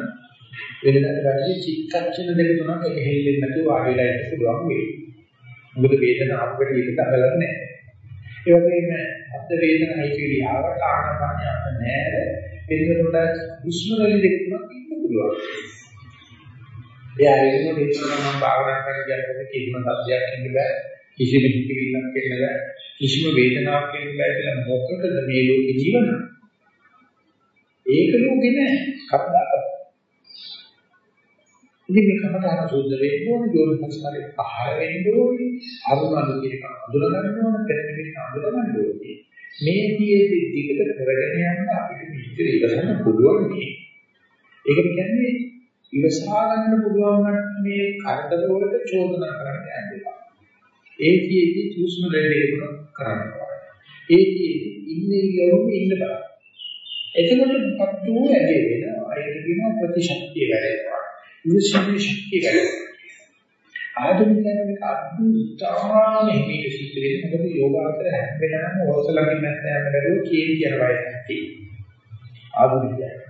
වෙනකට වැඩි චිත්තක්ෂණ දෙක තුනක් එක හෙල්ලෙන්නේ නැතුව වාඩි වෙලා ඉන්න පුළුවන් වෙයි. මොකද වේදනාවකට විදිහට අහලක් නැහැ. ඒ වගේම අද්ද වේදනයි කියලා ආවට ආනපානිය අප නැහැ. එතකොට හුස්ම රැලි දෙක තුනක් ඉන්න පුළුවන්. එයා එනකොට ඒක මම භාවනා කරන යනකොට කිසිම සත්‍යයක් ඉන්න බෑ. කිසිම හිතවිල්ලක් එන්න බෑ. කිසිම වේදනාවක් එන්න බෑ කියලා මොකටද මේ ලෝකේ ජීවන? ඒක ලෝකේ නෑ. කවදාකවත්. ඉතින් මේ කමතහන සුද්ධ වෙන්න ඕනේ, ජෝන සංස්කාරේ පහළ වෙන්න ඕනේ, අරුණාලු කියන එක අඳුර ගන්න ඕනේ, පෙරණ කියන අඳුර ගන්න ඕනේ. මේ දියේ දිගට කරගෙන යන්න අපිට මෙච්චර ඉවසන්න පුළුවන් නේ. ඒකට කියන්නේ ඉවසා ගන්න පුළුවන් මේ කරදර වලට චෝදනා කරන්න යන්න එපා. ඒකීදී තුෂ්ම දෙලේම කරනවා. ඒකීදී ඉන්නේ යෝම ඉන්න බෑ. එතකොට පත්තු ඇදේ වෙනවා. ඒක කියනවා ප්‍රතිශක්තිය වැඩෙනවා. ඉවසීමේ ශක්තිය වැඩෙනවා. ආධුනිකයන් මේක අද්භූතම මේක සිද්ධ වෙන්නේ මොකද යෝගාවතර හැම වෙලාවෙම ඕසලමින් නැත්නම් බැලුවොත් කීරි කියන වයසක් තියෙනවා. ආධුනිකයන්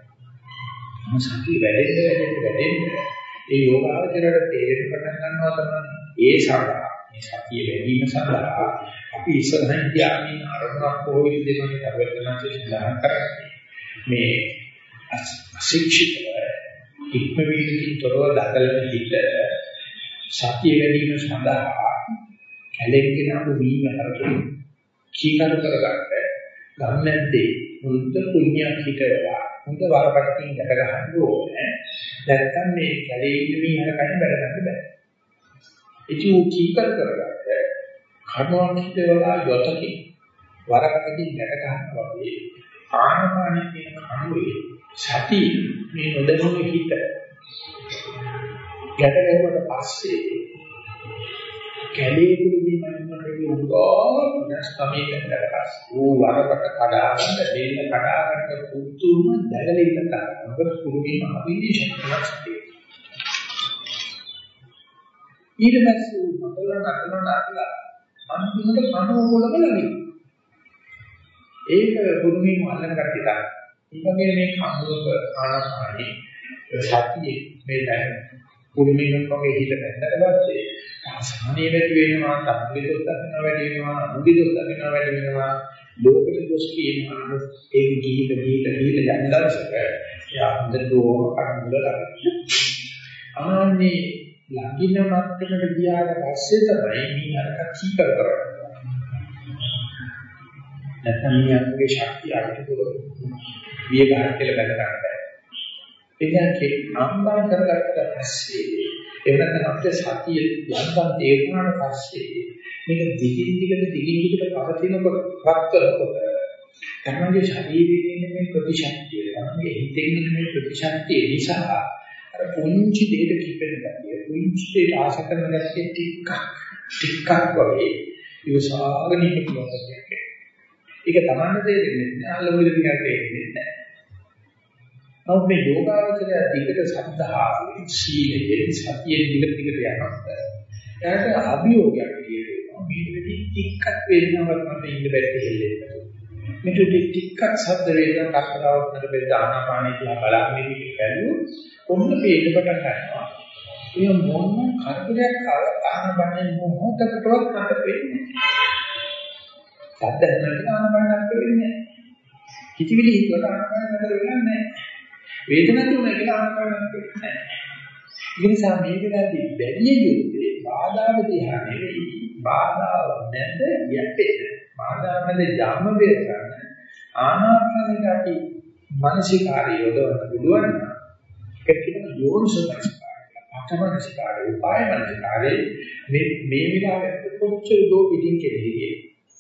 සතිය වැඩෙන්න වැඩෙන්න වැඩෙන්න ඒ යෝගාවචරයට තේරෙන්න පටන් ගන්නවා තමයි ඒ සඳහා මේ සතිය වැඩිම සඳහා අපි ඉස්සරහින් තියාගෙන අරමුණක් කොහොමද දෙන්නේ කරවලනාසේ සඳහන් කරන්නේ මේ අශික්ෂිතව ඉක්මවීමකින් තොරව දකලන හිත සතිය වැඩිම සඳහා කැලෙකින අපු වීම හරතුන කීකර කරගන්න ගන්නැද්දේ මුද්ද පුණ්‍යක් හිතවලා හොඳ වරපටකින් දැක ගන්න ඕනේ. නැත්තම් මේ කැලේ ඉන්න මීහර කයින් වැඩ ගන්න බෑ. ඉතින් උ කීකර කරගත්ත කර්මවත් හිතවලා යොතකින් වරපටකින් දැක ගන්නවා වගේ ආනපාන කියන කනුවේ සති මේ නොදැනුණු හිත ගැටලුවට පස්සේ කැලේ කුරුදී මනමට උගා නැස්කමේ දැක්කස් ඌ වරකට කඩාගෙන දෙන්න කඩාගෙන පුතුම දැගලින්න තමයි මොකද කුරුදීම අභිනී ශක්තියක් ඊට පස්සේ ඌ මොකද නටන නටලා අන්තිමට කනෝලම ලැබෙනවා ඒක ගුරුමින් අල්ලන කට්ටිය තමයි. ඒ වගේ මේ කම්මුක ආනාපානයි සතියේ මේ දැන් ගුරුමින් වගේ හිත බැලනට පස්සේ ආසානිය වැඩි වෙනවා, තත්ත්වෙ දොස් දකින්න වැඩි වෙනවා, මුදි දොස් දකින්න වැඩි වෙනවා, ලෝකෙට දොස් කියනවා. ඒක ගිහිල්ල ගිහිල්ල ගිහිල්ල යන දවසක යා හොඳටෝ අරමුණ ගන්න. ආන්නේ ළඟින මට්ටමට ගියාට පස්සේ තමයි මේ අරක කීකර කරන්නේ. නැත්නම් මේ අංගයේ ශක්තිය අපිට පුළුවන්. විය ගන්න කියලා බැල ගන්න බෑ. එයාගේ අම්බා කරගත්ත පස්සේ එහෙම අපිට සතිය යන්තම් තේරුණාට පස්සේ මේක දිගින් දිගට දිගින් දිගට පවතිනකොට වක්තරකොට තමන්ගේ ශරීරයේ ඉන්න මේ ප්‍රතිශක්තිය තමන්ගේ හිතේ ඉන්න මේ ප්‍රතිශක්තිය නිසා අර පුංචි දෙයක කිපෙන ගැතිය පුංචි දෙයක ආශ කරන ගැතිය ටිකක් ටිකක් වගේ ඉවසාගෙන ඉන්න පුළුවන් දෙයක්. ඒක තමන්ට තේරෙන්නේ නැහැ අල්ලමුද ටිකක් තේරෙන්නේ නැහැ. නමුත් මේ යෝගාවචරය දිගට සද්ධාවේ සීලයේ සතියේ දිගට දිගට යනකොට එයාට අභියෝගයක් කියනවා මේ විදි ටිකක් වේදනාවක් මත ඉන්න බැරි දෙයක්. මෙතන ටිකක් ශබ්ද වේදනා කර්කරාවක් නතර බෙද ආනාපානිය කියලා බලන්නේ බැලුවොත් ඔන්න පේන්න පටන් ගන්නවා. ඒ මොන කරදරයක් ආනාපානිය මොහොතකටවත් නැත වෙන්නේ. ශබ්ද නැතිව ආනාපානිය නැත වෙන්නේ. කිචිවිලි හිතුවට ආනාපානිය නැතර වෙන්නේ නැහැ. වේදනාවක් උනා කියලා ආනාපානිය නැත වෙන්නේ නැහැ. ඒ නිසා මේ වෙලාවේදී බැරිය යුත්තේ බාධා දිහා නෙවෙයි. බාධාව නැද යැපෙන්නේ බාධා මැද යම බේර ගන්න ආනාපානයට අපි මානසිකාරය යොදවන්න පුළුවන් නම් ඒක කියන යෝනිසෝමනසිකාරය අටමනසිකාරය උපායමනසිකාරය. මේ මේ විලාවෙත් කොච්චර දෝ පිටින් කෙරෙහිගේ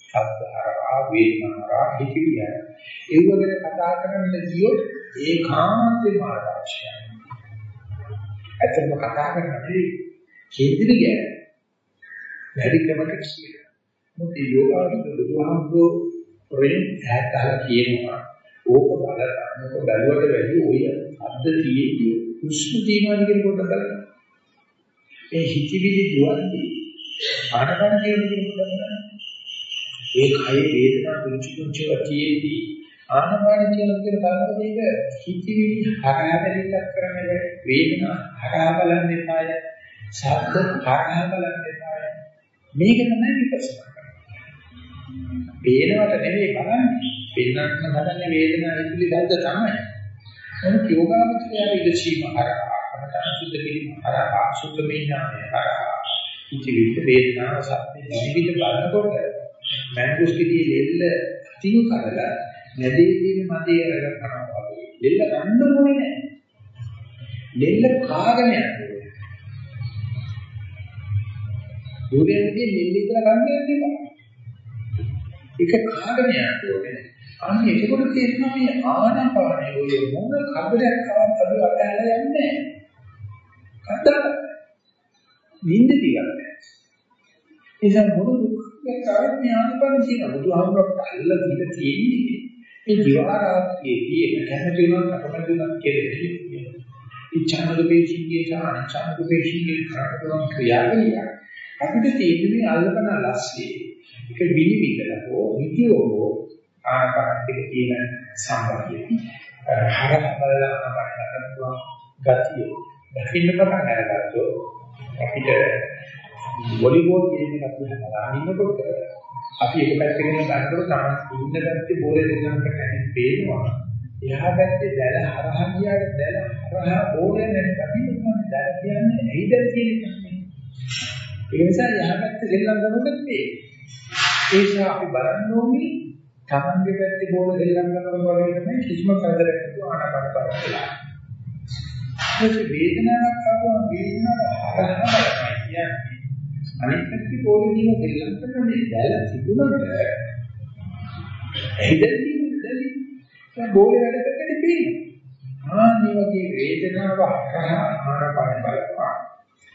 සද්ධාරා වේදනාරා හිතිවිය ඒ වගේ කතා කරන්න ගියොත් ඒකාන්තේ මාර්ගාක්ෂයයි. ඇත්තටම කතා කරන්නේ කේන්ද්‍රිය වැඩි ක්‍රමකට කියන මොකද යෝගාවචර බුදුහාමුදුරෝ රෙන් ඈතලා කියනවා ඕක බලන්න ඕක බැලුවට වැඩි ඔය අද්ද තියෙන්නේ හුස්ම තියනවා කියන කොට බලන්න. ඒ හිතවිලි දුවන්නේ ආනපන කියන කියන කොට බලන්න. ඒ කය වේදනා කුංචි කුංචි වතියේදී ආනපන කියන කියන බලනකොට ඒක හිතවිලි හරහා දෙයක් කරන්නේ වේදනා හරහා බලන්නේ පාය ශබ්ද හරහා බලන්නේ පාය මේක තමයි විපස්සනා පේනවට නෙවෙයි බලන්නේ. පෙන්නන්න හදන්නේ වේදනාව ඉතිලි දැද්ද තමයි. මොන යෝගාවචරය ඉදසීම හරහා, අමතන සුද්ධ කිරීම හරහා, සුද්ධ විඥානය හරහා. ඉතිලි වේදනාව සත්‍ය නිවිද බලනකොට මැංගුස් කිදී ලෙල්ල තියු කරලා නැදේ තියෙන මතේ අරගෙන කරනවා වගේ. ලෙල්ල ගන්න ඕනේ නැහැ. ලෙල්ල කාගෙන යනවා. දුරේදී ලෙල්ල ඉතල ගන්න යන්නේ ඒක කාගෙන යන්න ඕනේ. අන්න එතකොට තේරෙනවා මේ ආනාපානය ඔය මොන කබරයක් ආවත් අපි අතහැරලා යන්නේ නැහැ. කද්දාක. නිින්දදී ගන්න. නිසා මොන දුක්ඛයක් ආවත් මේ ආනාපාන කියන බුදුහාමුදුරුවෝ අල්ල දීලා තියෙන්නේ. මේ දිවාරාත්‍යේ තියෙන කැමති වෙනත් අකමැති වෙනත් කෙරෙන්නේ. ඉච්ඡානද පේශිකේ සහ අනිච්ඡානද පේශිකේ කරකවන ක්‍රියාවලිය. අපිට තියෙන්නේ අල්ලපන ලස්සේ ඒක විනිවිදලා හෝ විදියෝ ආකාරයක තියෙන සම්බන්ධය. හරහ බලලා ආකාරයට පුළුවන් ගතිය. දකින්න පටන් අරගත්තොත් අපිට වොලිබෝල් ගේම් එකක් දිහා බලනකොට අපි එක පැත්තකින් ගන්නකොට තමයි ඉන්න පැත්තේ බෝලේ දෙන්නම් කරන්නේ පේනවා. එහා පැත්තේ දැල හරහා ගියාට දැල හරහා බෝලේ නැත්නම් අපි මොකක්ද දැල කියන්නේ ඇයිද කියන්නේ. ඒ නිසා එහා පැත්තේ දෙල්ලම් කරනකොට පේනවා. ඒ නිසා අපි බලන්න ඕනේ තමන්ගේ පැත්තේ බෝල දෙල්ලම් කරනවා වගේ තමයි කිසිම කරදරයක් නැතුව ආනපන බලන්න. ඒක වේදනාවක් ආවම වේදනාව හරහා බලනවා කියන්නේ. අනිත් පැත්තේ බෝල දින දෙල්ලම් කරනනේ දැල තිබුණොත් එහිදදී දැලි බෝල වැඩ කරන්නේ තියෙනවා. ආනි වගේ වේදනාව හරහා ආනපන බලනවා.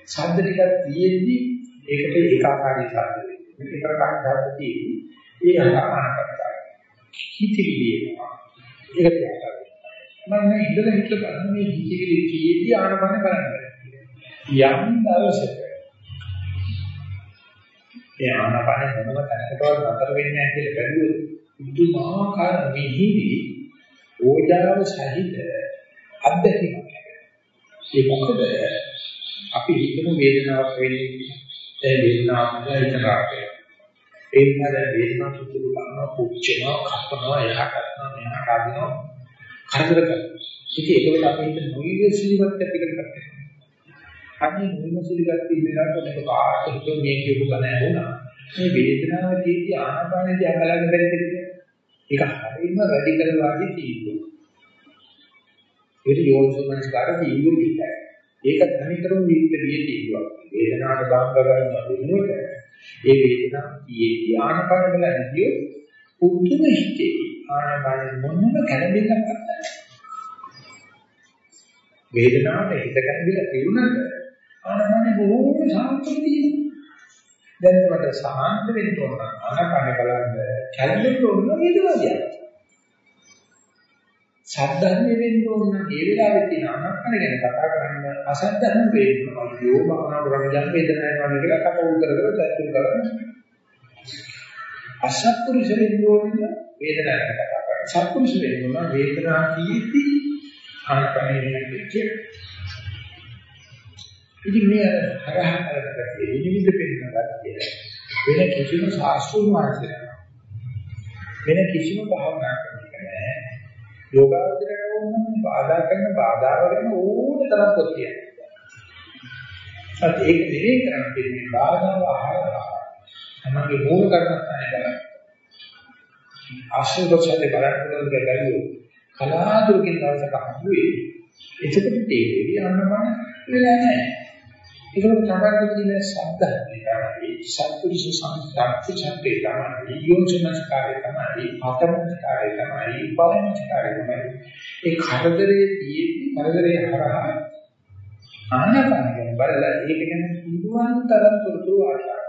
ශබ්ද ටිකක් තියෙද්දි ඒකට ඒකාකාරී ශබ්ද මේක ප්‍රකාශ ධාතුතියි ඒ අනාපානකටයි හිතවිලි එනවා. ඒක තියාගන්න මම මේ ඉඳලා හිතලා බලන මේ හිතවිලි කීයේදී ආනපාන බලන්න යම් දවසක ඒ ආනපාන මොනම තැනකටවත් නතර වෙන්නේ නැහැ කියලා බැලුවොත් පුදුමාකාර මිහිරි ඕජාව සහිත අත්දැකීමක්. ඒ මොකද අපි හිතමු වේදනාවක් වෙන්නේ ඒ වේදනාවක් හිතනවා. ඒ නිසා දැන් වේදනාව සුදුසු කරනවා පුච්චනවා කපනවා එහාට කරනවා මෙහාට අදිනවා කරදර කරනවා. ඉතින් ඒකවල අපි හිත නොයවිසිලිවත් ඇති කරගත්තා. අන්නේ නොයවිසිලිවත් ඉන්නකොට මේක කාට හිතුව මේ කියපු ගණ ඇහුණා. මේ වේදනාව තියෙද්දි ආනාපානදී අකලන්න බැරි දෙයක්. ඒක හරියම වැඩි කරලාදී තියෙනවා. ඒක යෝනිසමනස්කාර තීව්‍ර විදිහයි. ඒක තනිකරම විවිධ තියෙනවා. වේදනාවට බාහිර කරන වෙනුවට ඒ වේදනාව කියේ ආනපන වල ඇතිය පුදුම හිතේ ආනපන මොනම කැළඹෙන්නක් නැහැ. වේදනාවට හිත කැළඹිලා තියුණාට ආනපන බොහෝම සාන්තව තියෙනවා. දැන් මට සාන්ත වෙන්න ඕන ආනපන බලන්න කැළඹෙන්න ඕන වේදනාව සද්ධර්මයේ වෙන්න ඕන ඒ වෙලාවේ තියෙන අනක්කන ගැන කතා කරන්න අසද්ධර්ම වේදනා අයියෝ භවනා කරන යම් වේදනාවක් වගේ කියලා කට උල් කර කර දැක්තුල් කරන්නේ අසත්පුරුෂ වෙන්න ඕන වේදනාවක් කතා කරන්න. සත්පුරුෂ වෙන්න ඕන වේදනා කීති අනක්කනේ කියන්නේ ඉතින් මේ හරහා කරකට විනිවිද පෙන්නනවා වෙන කිසිම ශාස්ත්‍රීය මාර්ගයක් වෙන කිසිම භාවනාවක් නැහැ යෝගාවචරය වුණා බාධා කරන බාධා වලින් ඕන තරම් පොත් කියනවා. ඒත් ඒක නෙවෙයි කරන්නේ මේ බාධාව අහලා තමයි මූල කර්මස්ථානේ බලන්න. ආශ්‍රදෝෂයේ බලන්න බැලුවොත් කලාතුරකින් දවසක හම්බුවේ එතකොට තේරෙවි අන්නමන වෙලා නැහැ. ඒකට තමයි කියන ශබ්ද සත්පුරුෂ සංස්කාරක චක්කේ තමයි යෝජනස්කාරය තමයි ආකරණස්කාරය තමයි උපායනස්කාරය තමයි ඒ කරදරේ තියෙද්දි කරදරේ හරහා ආනපන ගැන බලලා ඒක ගැන පුළුවන් තරම් තොරතුරු ආශා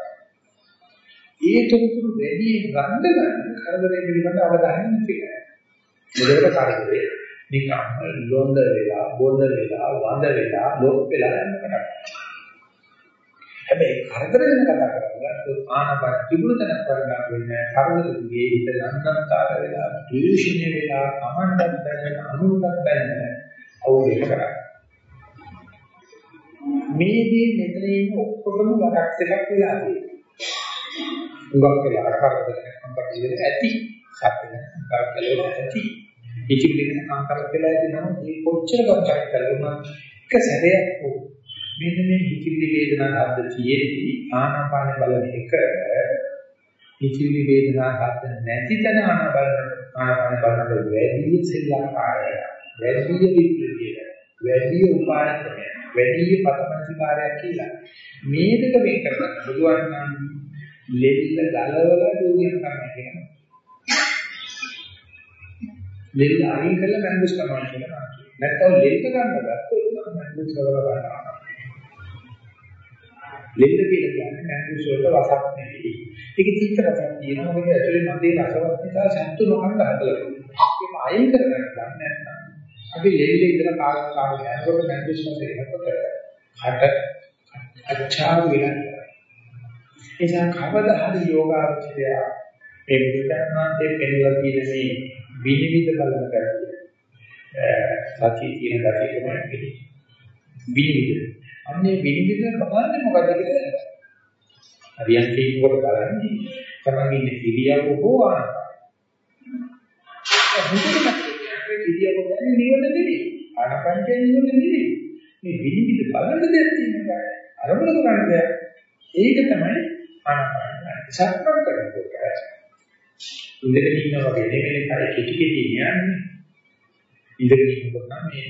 ඒ තොරතුරු වැඩි ගන්න ගන්න කරදරේ පිළිබඳ අවධානය තියෙනවා. මොකද කරදරේ නිකම් ලොඳ වෙලා බොඳ වෙලා වඳ වෙලා ලෝක වෙලා යනවා. හැබැයි කරදර ගැන කතා කරද්දී ආනපන තිබුණ තැනක් කරගන්න වෙන්නේ කරදරදී හිත ලන්නන්තර වෙලා ද්වේෂණය වෙලා කමණ්ඩක් දැනගෙන අනුන්වත් දැනගෙන අවුලක කරා. මේ දේ මෙතන ඉන්න ඔක්කොටම වරක් දෙකක් වෙලා තියෙනවා. උගක් වෙලා කරදර අපට ඉතින් ඇති. සත්‍යන කරදර ඇති. ඉතිවිලෙන කාන්තරක් වෙලා ඉතිනවා මේ කොච්චර කතා කරලා එක සැරයක් හෝ මෙන්න මේ හිතිවිලි වේදනා හද්ද තියෙද්දි ආනාපාන බලන එක හිතිවිලි වේදනා හද්ද නැති තැන ආනාපාන ආනාපාන බලන වැඩි සෙල්ලක්කාරය වැඩි විප්ලවීය වැඩි උපාය ක්‍රමය වැඩි පතමනසිකාරයක් කියලා. මේ දෙක වෙන් කරගන්න බුදුන් නම් ලෙල්ල ගලවලා දෝගියක් කරන්න කියනවා ලෙල්ල අයින් කරලා මැන්ගුස් කරනවා කියලා නැත්නම් ලෙල්ල ගන්න ගත්තොත් මැන්ගුස් කරලා ගන්නවා ලෙඩ කියලා කියන්නේ මැන්ගුස් වලට රසක් නෙවෙයි. ඒක තිත්ත රසක් තියෙනවා. මොකද ඇතුලේ මතේ රසවත් නිසා සත්තු නොකන්න හදලා. ඒක අයින් කරගන්න ගන්න නැත්නම් අපි ලෙඩේ ඉඳලා කාගෙන කාගෙන යනකොට මැන්ගුස් මතේ එනකොට හට අච්චා විලක්. එසා කවදා හරි යෝගාචරය මේ බුද්ධාන්තයේ පෙන්නලා තියෙන මේ විනිවිද බලන කරන්නේ. සතිය කියන දේ තමයි විනිවිද අන්නේ විනිවිද බලන්නේ මොකද කියලා. හරියට කියනකොට බලන්නේ තමයි ඉන්නේ ඉරියව්ව හෝ ආනාපාන. ඉරියව්ව කියන්නේ නිවන නෙවෙයි. ආනාපාන කියන්නේ නිවන නෙවෙයි. මේ විනිවිද බලන දෙයක් තියෙනවා. අරමුණ කරන්න දෙයක්. ඒක තමයි ආනාපාන. සක්මන් කරනකොට ඉඳගෙන ඉන්නා වගේ නෙමෙයි කය කිටි කිටි යන්නේ. ඉඳගෙන ඉන්නකොට නම් මේ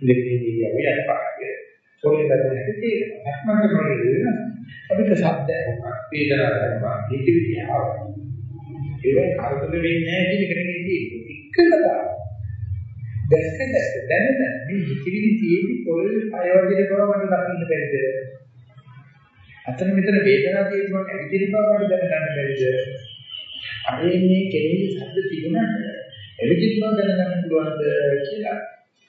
ඉඳගෙන ඉරියව්ව යපාරේ සෝලේ ගන්න හැටි තේරෙනවා. අක්මන් කරනවා කියන අපිට ශබ්ද ඇහුණා, වේදනාවක් ඇහුණා, හිතවිලි ආවා. ඒක කරදර වෙන්නේ නැහැ කියන එක නෙමෙයි තියෙන්නේ. දැක්ක දැක්ක දැන දැන මේ හිතවිලි තියෙදි පොළේ පය වදින බව මට දකින්න බැරිද? අතන මෙතන වේදනාවක් තියෙනවා ඇවිදින බව මට දැනගන්න බැරිද? අනේ මේ කෙරෙහි ශබ්ද තිබුණාට ඇවිදින බව දැනගන්න පුළුවන්ද කියලා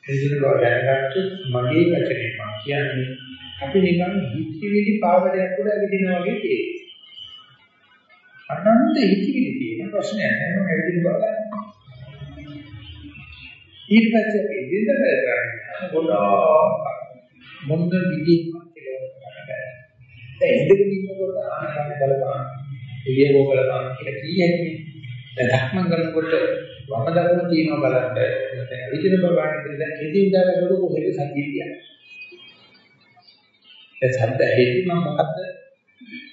එදින බව දැනගත්තොත් මගේ වචනේ මම කියන්නේ අපි නිකන් හිතවිලි පාවඩයක් උඩ ඇවිදිනා වගේ තියෙනවා. අනන්ත හිතිවිලි තියෙන ප්‍රශ්නයක් නෑ මම ඇවිදින්න බව ගන්න. ඊට පස්සේ අපි ඉඳින්ද කරන්නේ ගොඩාක් මොන විදිහක් කියලා කරන්නේ. දැන් ඉඳගෙන ඉන්නකොට ආනන්ද බලපාන. එළියව බලපාන කියලා කියන්නේ. දැන් ධක්මං කරනකොට වම දකුණ තියෙනවා බලන්න. දැන් විදිහට බලන්න දැන් ඉඳින්දා කරනකොට කොහෙද සතිය කියන්නේ. ඒ සද්ද හේතුව මොකද්ද?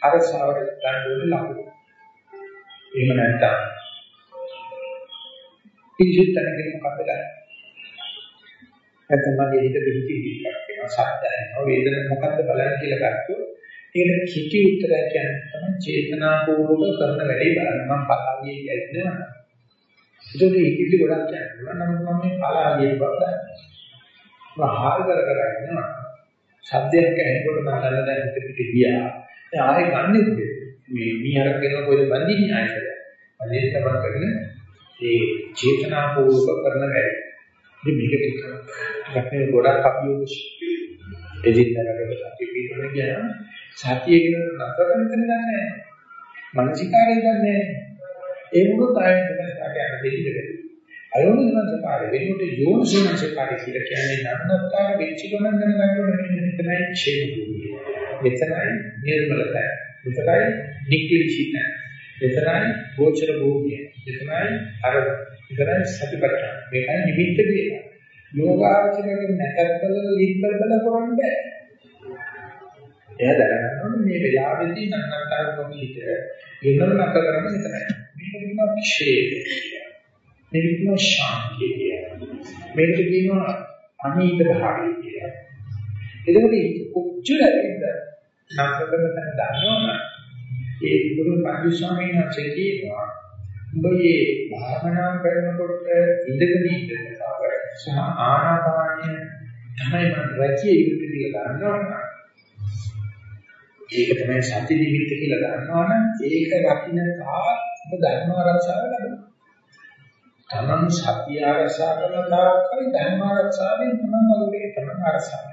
අර ශාවට ගන්න ඕනේ ලකුණු. එහෙම නැත්නම් පිළිසිත තැනකින් මොකද්ද ගන්න? නැත්නම් මගේ හිත පිළිසිත එකක් වෙනවා සද්ද ඇහෙනවා වේදන මොකද්ද බලන්න කියලා ගත්තොත් ඒකට කිටි උත්තරය කියන්නේ තමයි චේතනාපූර්වක කරන වැඩේ බලන්න මම පලාගියේ කියන්නේ ඒක ඉතිරි ගොඩක් කියනවා නමුත් මම මේ පලාගියේ බව දන්නවා මම හාල් කර කර ඉන්නවා සද්දයක් ඇහෙනකොට මම දැන දැන හිත පිට ගියා. දැන් ආයෙ ගන්නෙත් මේ මීහරක් වෙන කොයිද බඳින්නේ ආයෙත් අනේ තමයි කරන ඒ චේතනාපූර්වක කරන වැඩ. ඉතින් මේක ටික ටිකක් නේ ගොඩක් අපි යොමු එදින්නකට අපි පිටුන ගියා සතිය කියන නතර කරන්න දන්නේ මනසිකාරය දන්නේ ඒ මොකද ආයෙත් තමයි දෙන්නේ අයෝනිසංසකාරය වෙනුවට යෝනිසංසකාරය කියලා කියන්නේ නන්නත්තර වෙච්ච ගමන් දැනගන්න ඕනේ මෙතනයි ඡේද භූමිය. මෙතනයි නිර්මලතය. මෙතනයි නික්ලිෂිත. මෙතනයි ගෝචර භූමිය. මෙතනයි අර මෙතනයි සතිපට්ඨාන. මේකයි නිමිත්ත කියලා. යෝගාචරයෙන් නැකබල ලිප්පල බල කරන්න බෑ. එයා දැනගන්න මේ වෙලාවේදී නන්නත්තර කොමිට වෙනම නැත කරන්නේ මෙතනයි. මේක කියනවා ක්ෂේත්‍රය. මේක කියනවා ශාන්තිය කියලා. මේක කියනවා අනීත භාවය කියලා. එතකොට උච්චරෙන්ද නක්කකම තන දන්නවනම් ඒ ගුරු පන්දි ස්වාමීන් වහන්සේ කියනවා උඹ මේ භාවනා කරනකොට ඉඳගෙන ඉන්න බව සහ ආනාපානය තමයි මම රැකිය යුතු කියලා දන්නවනම් ඒක තමයි සති නිමිත්ත කියලා දන්නවනම් ඒක රකින්න තා ඔබ ධර්ම ආරක්ෂාව ලැබෙනවා. තමන් සතිය ආරක්ෂා කරන තාක්කල් ධර්ම ආරක්ෂාවෙන් තමන් වගේ තමන් ආරක්ෂා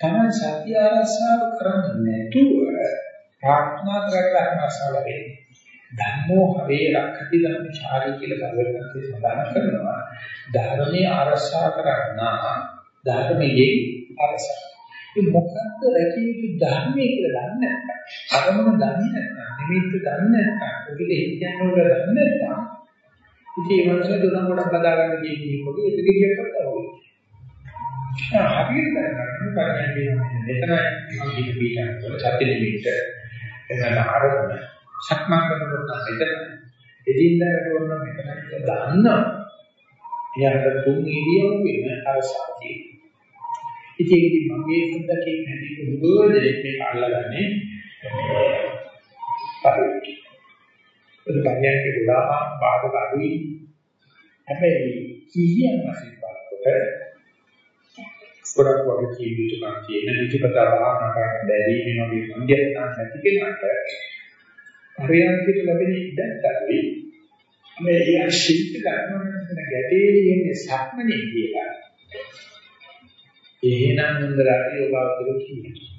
තමන් සතිය ආරක්ෂාව කරන්නේ නැතුව ප්‍රාර්ථනා කරලා ධර්ම ආරක්ෂාව වෙන්නේ. ධම්මෝ හවේ රක්ඛති ධම්මචාරී කියලා සර්වඥාන්සේ සඳහන් කරනවා. ධර්මයේ ආරක්ෂා කරන්නා ධර්මයේ ආරක්ෂා. ඒ මොකක්ද රැකිය යුතු ධර්මයේ කියලා දන්නේ නැත්නම් අරමුණ දන්නේ නැත්නම් නිමිත්ත දන්නේ නැත්නම් ඔකේ හිතයන් වල දන්නේ නැත්නම් ඉතින් ඒ මනස දුන ගොඩක් බදා ගන්න කියන්නේ මොකද ඒක දෙවියක් කරනවා. හරියට කරගන්න කරන්නේ මෙතන මම හිත පිටනකොට සත්‍ය නිමිත්ත එතන ආරම්භ සක්මන් කරනකොට මෙතන එදින්දාට වුණ මෙතන දාන්න එයාට තුන් ඉරියව්වෙම අර සතිය. ඉතින් ඉතින් මගේ සුද්ධකේ හැටි දුරදෙක් මේක අල්ලගන්නේ පරිවිචි. ඒක පරියන්ක ගොඩාක් බාධක අඩුයි. හැබැයි කීයන් වශයෙන් බලනකොට ගොඩක් වගේ ජීවිතයක් තියෙන නිතිපතා භාවනා කරන්න බැරි වෙන වගේ මන්දියස්ථාන නැති කෙනාට පරියන්කයට ලැබෙන ඉඩක්තරවි මේ යා ශිල්ප ගන්නවන ගැටේ ඉන්නේ සක්මනේ කියලා. එහෙනම් හොඳට යෝගාවචර කියන්නේ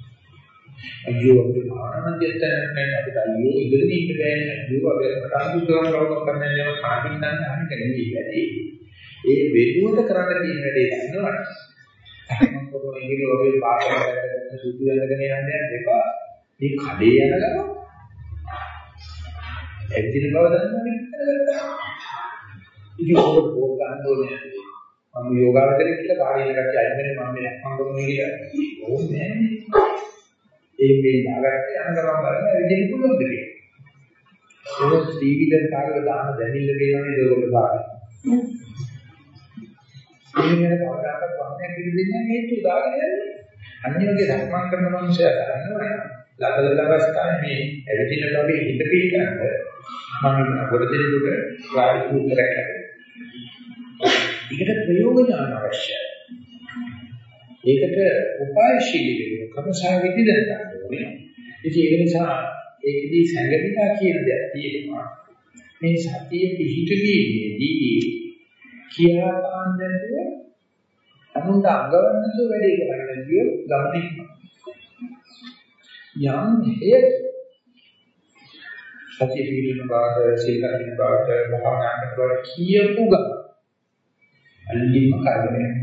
අයියෝ අපේ ආනන්දයට නැහැ අපිට අයියෝ ඉඳගෙන ඉන්න බෑනේ අයියෝ අපේ කටයුතු කරන කවුරුත් කරන්නේ නැහැ කාටින් දන්නේ අහන්න කැලේ වැඩි. ඒ වෙනුවට කරන්න තියෙන වැඩේ දන්නවනේ. මම කොහොමද ඉන්නේ ඔබේ පාඩම සුදු වෙනගෙන යන්නේ දෙපා මේ කඩේ යන ගමන් එදින බව දන්නවනේ ඉතින් ඔබ බෝල් ගන්න ඕනේ මම යෝගාවචරය කියලා කාර්යයකට අයින් වෙන්නේ මම මේ මම කොහොමද කියලා ඕනේ නෑනේ ඒ මේ දාගත්ත යන ගමන් බලන්න ඇවිදින්න පුළුවන් දෙයක්. ඒක ටීවීෙන් කාර්ය දාන දැනිල්ල දෙනවනේ ඒගොල්ලෝ පාරේ. මේ වෙන කවදාකවත් වහන්නේ පිළිදෙන්නේ හේතු දාගෙන යන්නේ. අනිවාර්යයෙන් ධර්මං කරන මනුස්සයා කරන්නේ ලබලද අවස්ථාවේ මේ ඇවිදින ලබේ හිත පිටකට මම පොඩ දෙනෙකුට ප්‍රායෝගික උත්තරයක් ලැබෙනවා. ඒකට ප්‍රයෝග ඥාන අවශ්‍යයි. ඒකට උපායශීලී වෙන්න කමසා විදි දැනගන්න ඕනේ. ඉතින් ඒ නිසා ඒකදී සංගතිකා කියන දෙයක් තියෙනවා. මේ සතිය පිහිටීමේදී කියා පාන්නට අනුන්ට අඟවන්නට වැඩේ කරන්න කිය ගමනේ යම් හේය සතිය පිළිබඳ බවට සීල පිළිබඳ බවට භාවනා කරනකොට කියපු ගම අල්ලිම කරන්නේ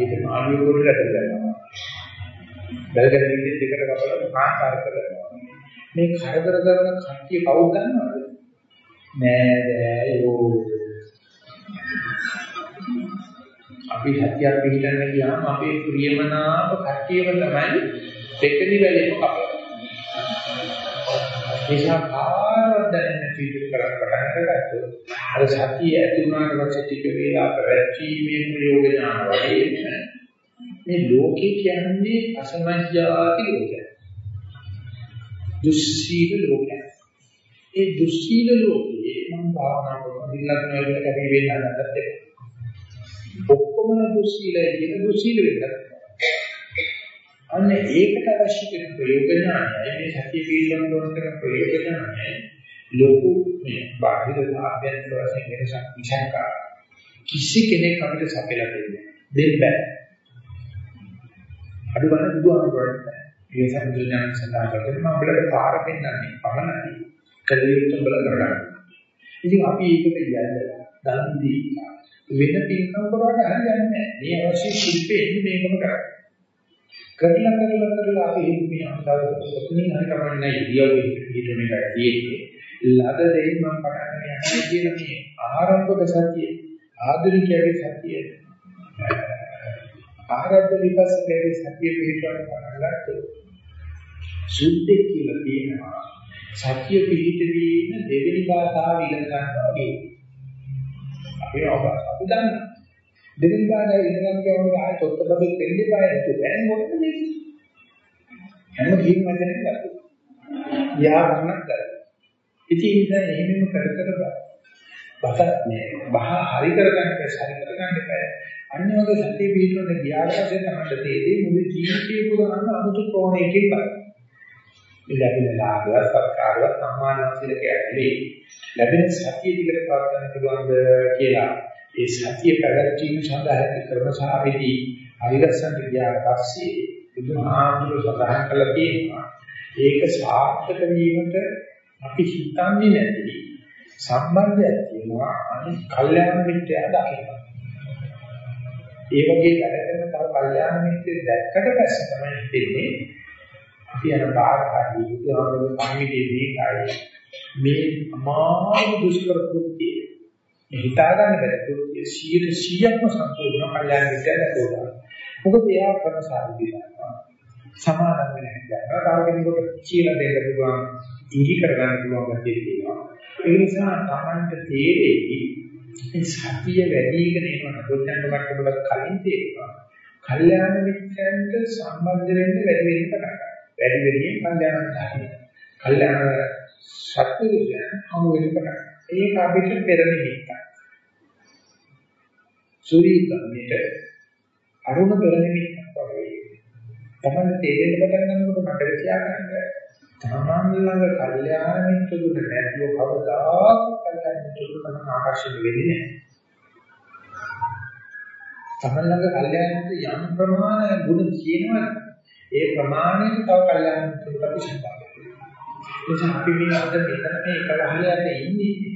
අපි ඒක මාළිය කොට ගන්නවා බැලගෙන ඉන්නේ දෙකට කපලා කාකාර කරනවා. මේ කරදර කරන කට්ටිය කවුද දන්නවද? නෑ දෑයෝ අපි සත්‍යයක් පිළිගන්න ගියාම අපේ ප්‍රියමනාප කට්ටියම තමයි දෙකනි වෙලෙම කපලා. නිසා කාරවත් දැනෙන පිළිතුරු කරන්න පටන් ගත්තොත් අර සතිය ඇති වුණාට පස්සේ ටික වේලා පැවැත්ීමේ ප්‍රයෝග ඥාන වගේ මේ ලෝකේ කියන්නේ අසමජ්ජාති ලෝකයක්. දුස්සීල ලෝකයක්. ඒ දුස්සීල ලෝකේ මම භාවනා කරන දිලක් නේද කැපී වෙන්න නැත්නම් ඔක්කොම දුස්සීලයි කියන දුස්සීල වෙන්න අන්න ඒකට අවශ්‍ය කරන ප්‍රයෝග ඥානයයි මේ සතිය පිළිබඳව වන කරන ප්‍රයෝග ඥානයයි ලෝක මේ බාහිර ආභ්‍යන්තර වශයෙන් වෙනසක් විශාකා කිසි කෙනෙක් අපිට සපයලා දෙන්නේ දෙන්න බෑ. අදුවන බුදුහාමුදුරන්ට ඒ සම්බුද්ධයන් සඳහන් කරගෙන මම ඔයාලට පාර පෙන්නන්නේ පමණයි. කලියුත් බල කරගන්න. ඉතින් අපි ඒකට යන්නලා දන් දීලා වෙන පින්කම් කරවට හරියන්නේ නැහැ. මේ අවශ්‍ය ශිල්පේ මේකම කරන්නේ. කරලා කරලා කරලා අපි මේ අන්තර ඔතනින් හරි කමන්නේ ඉරියව්වේ පිටිට මේක තියෙන්නේ. ලද දෙයින් මම පටන් ගන්න කියන මේ ආරම්භක සතිය ආධුනිකයේ සතිය ආරද්ධ විපස්සකයේ සතිය පිළිබඳව පටන් ගත්තොත් සුද්ධි කියලා තියෙනවා. සත්‍ය පිළිපදීන දෙවෙනි කාතාව ඉගෙන ගන්නවා වගේ. අපේ අවබෝධ අපි දන්නවා. දෙවෙනි පාඩම ඉඳන් කියවම ආයෙ තොත්ත බබෙක් දෙන්නේ පායෙ නේද දැන් මොකද මේ? හැම කීම වචනයක් ගත්තා යා ගන්නක් කරා. ඉතින් ඉතින් එහෙමම කර කර බසත් මේ බහ හරි කරගන්න හරි කරගන්න බෑ අන්න වගේ සතිය පිටවෙන්න ගියාට පස්සේ තමයි තේරෙන්නේ මුළු ජීවිතේ පුරාම අමුතු ප්‍රෝණයකින් බලන්න ලැබෙන ලාභය සත්කාරය සම්මානසික කැලේ ලැබෙන සතිය දිගට පවත්වන්න පුළුවන්ද කියලා ඒ සතිය පැවැත්වීම සඳහා ඇති කරන සාපේදී අවිරසන් ගියාට පස්සේ බුදුහාමුදුර සඳහන් කළා තියෙනවා ඒක සාර්ථක වීමට අපි හිතන්නේ නැති සම්බන්ධයක් තියෙනවා. අනිත් කල්යාණ මිත්‍යා දකින්න. ඒ වගේ වැඩ කරන තව කල්යාණ මිත්‍යෙ දැක්කට පස්සේ තමයි හිතෙන්නේ අපි යන පාරකදී බුදුහාමුදුර සම්මිතේ මේකයි. මේ අමාරු දුෂ්කර කෘත්‍යය හිතා ගන්න බැරි කෘත්‍ය 100%ක්ම සම්පූර්ණ කල්යාණ මිත්‍යාද කොටා. මොකද එයා කරන සාධිනවා. සමාදම් වෙන හැකියාව. තව කෙනෙකුට කියලා දෙන්න පුළුවන්, ඉඟි කර ගන්න පුළුවන් ගැතිය තියෙනවා. ඒ නිසා තමන්ට තේරෙයි මේ සතිය වැඩිගෙන යනවා. පොච්චන්ඩ මට්ටමකට කලින් තේරෙනවා. කල්යාණ මිත්‍යන්ට සම්බන්ධ වෙන්න වැඩි වෙන්න පටන් ගන්නවා. වැඩි වෙන්නේ කල්යාණ ධර්මය. කල්යාණ සත්‍යයෙන් හමු වෙන්න පටන් ගන්නවා. ඒක අපිට පෙර නිමිත්තක්. සූරීකමෙට අරුණ පෙර නිමිත්තක් වගේ. තමයි තේරෙන්න පටන් ගන්නකොට මට කියාගන්න තමන් ළඟ කල්යාණ මිත්‍රුදුන නැතුව කවදාවත් කල්යාණ මිත්‍රුදුන තමයි ආකර්ෂණය වෙන්නේ නැහැ. තමන් ළඟ කල්යාණ මිත්‍ර යම් ප්‍රමාණයක් ගුණ තියෙනවා ඒ ප්‍රමාණයට තව කල්යාණ මිත්‍රුදුන අපි සම්බන්ධ නිසා අපි මේ අද මෙතන මේ එකලහලයට ඉන්නේ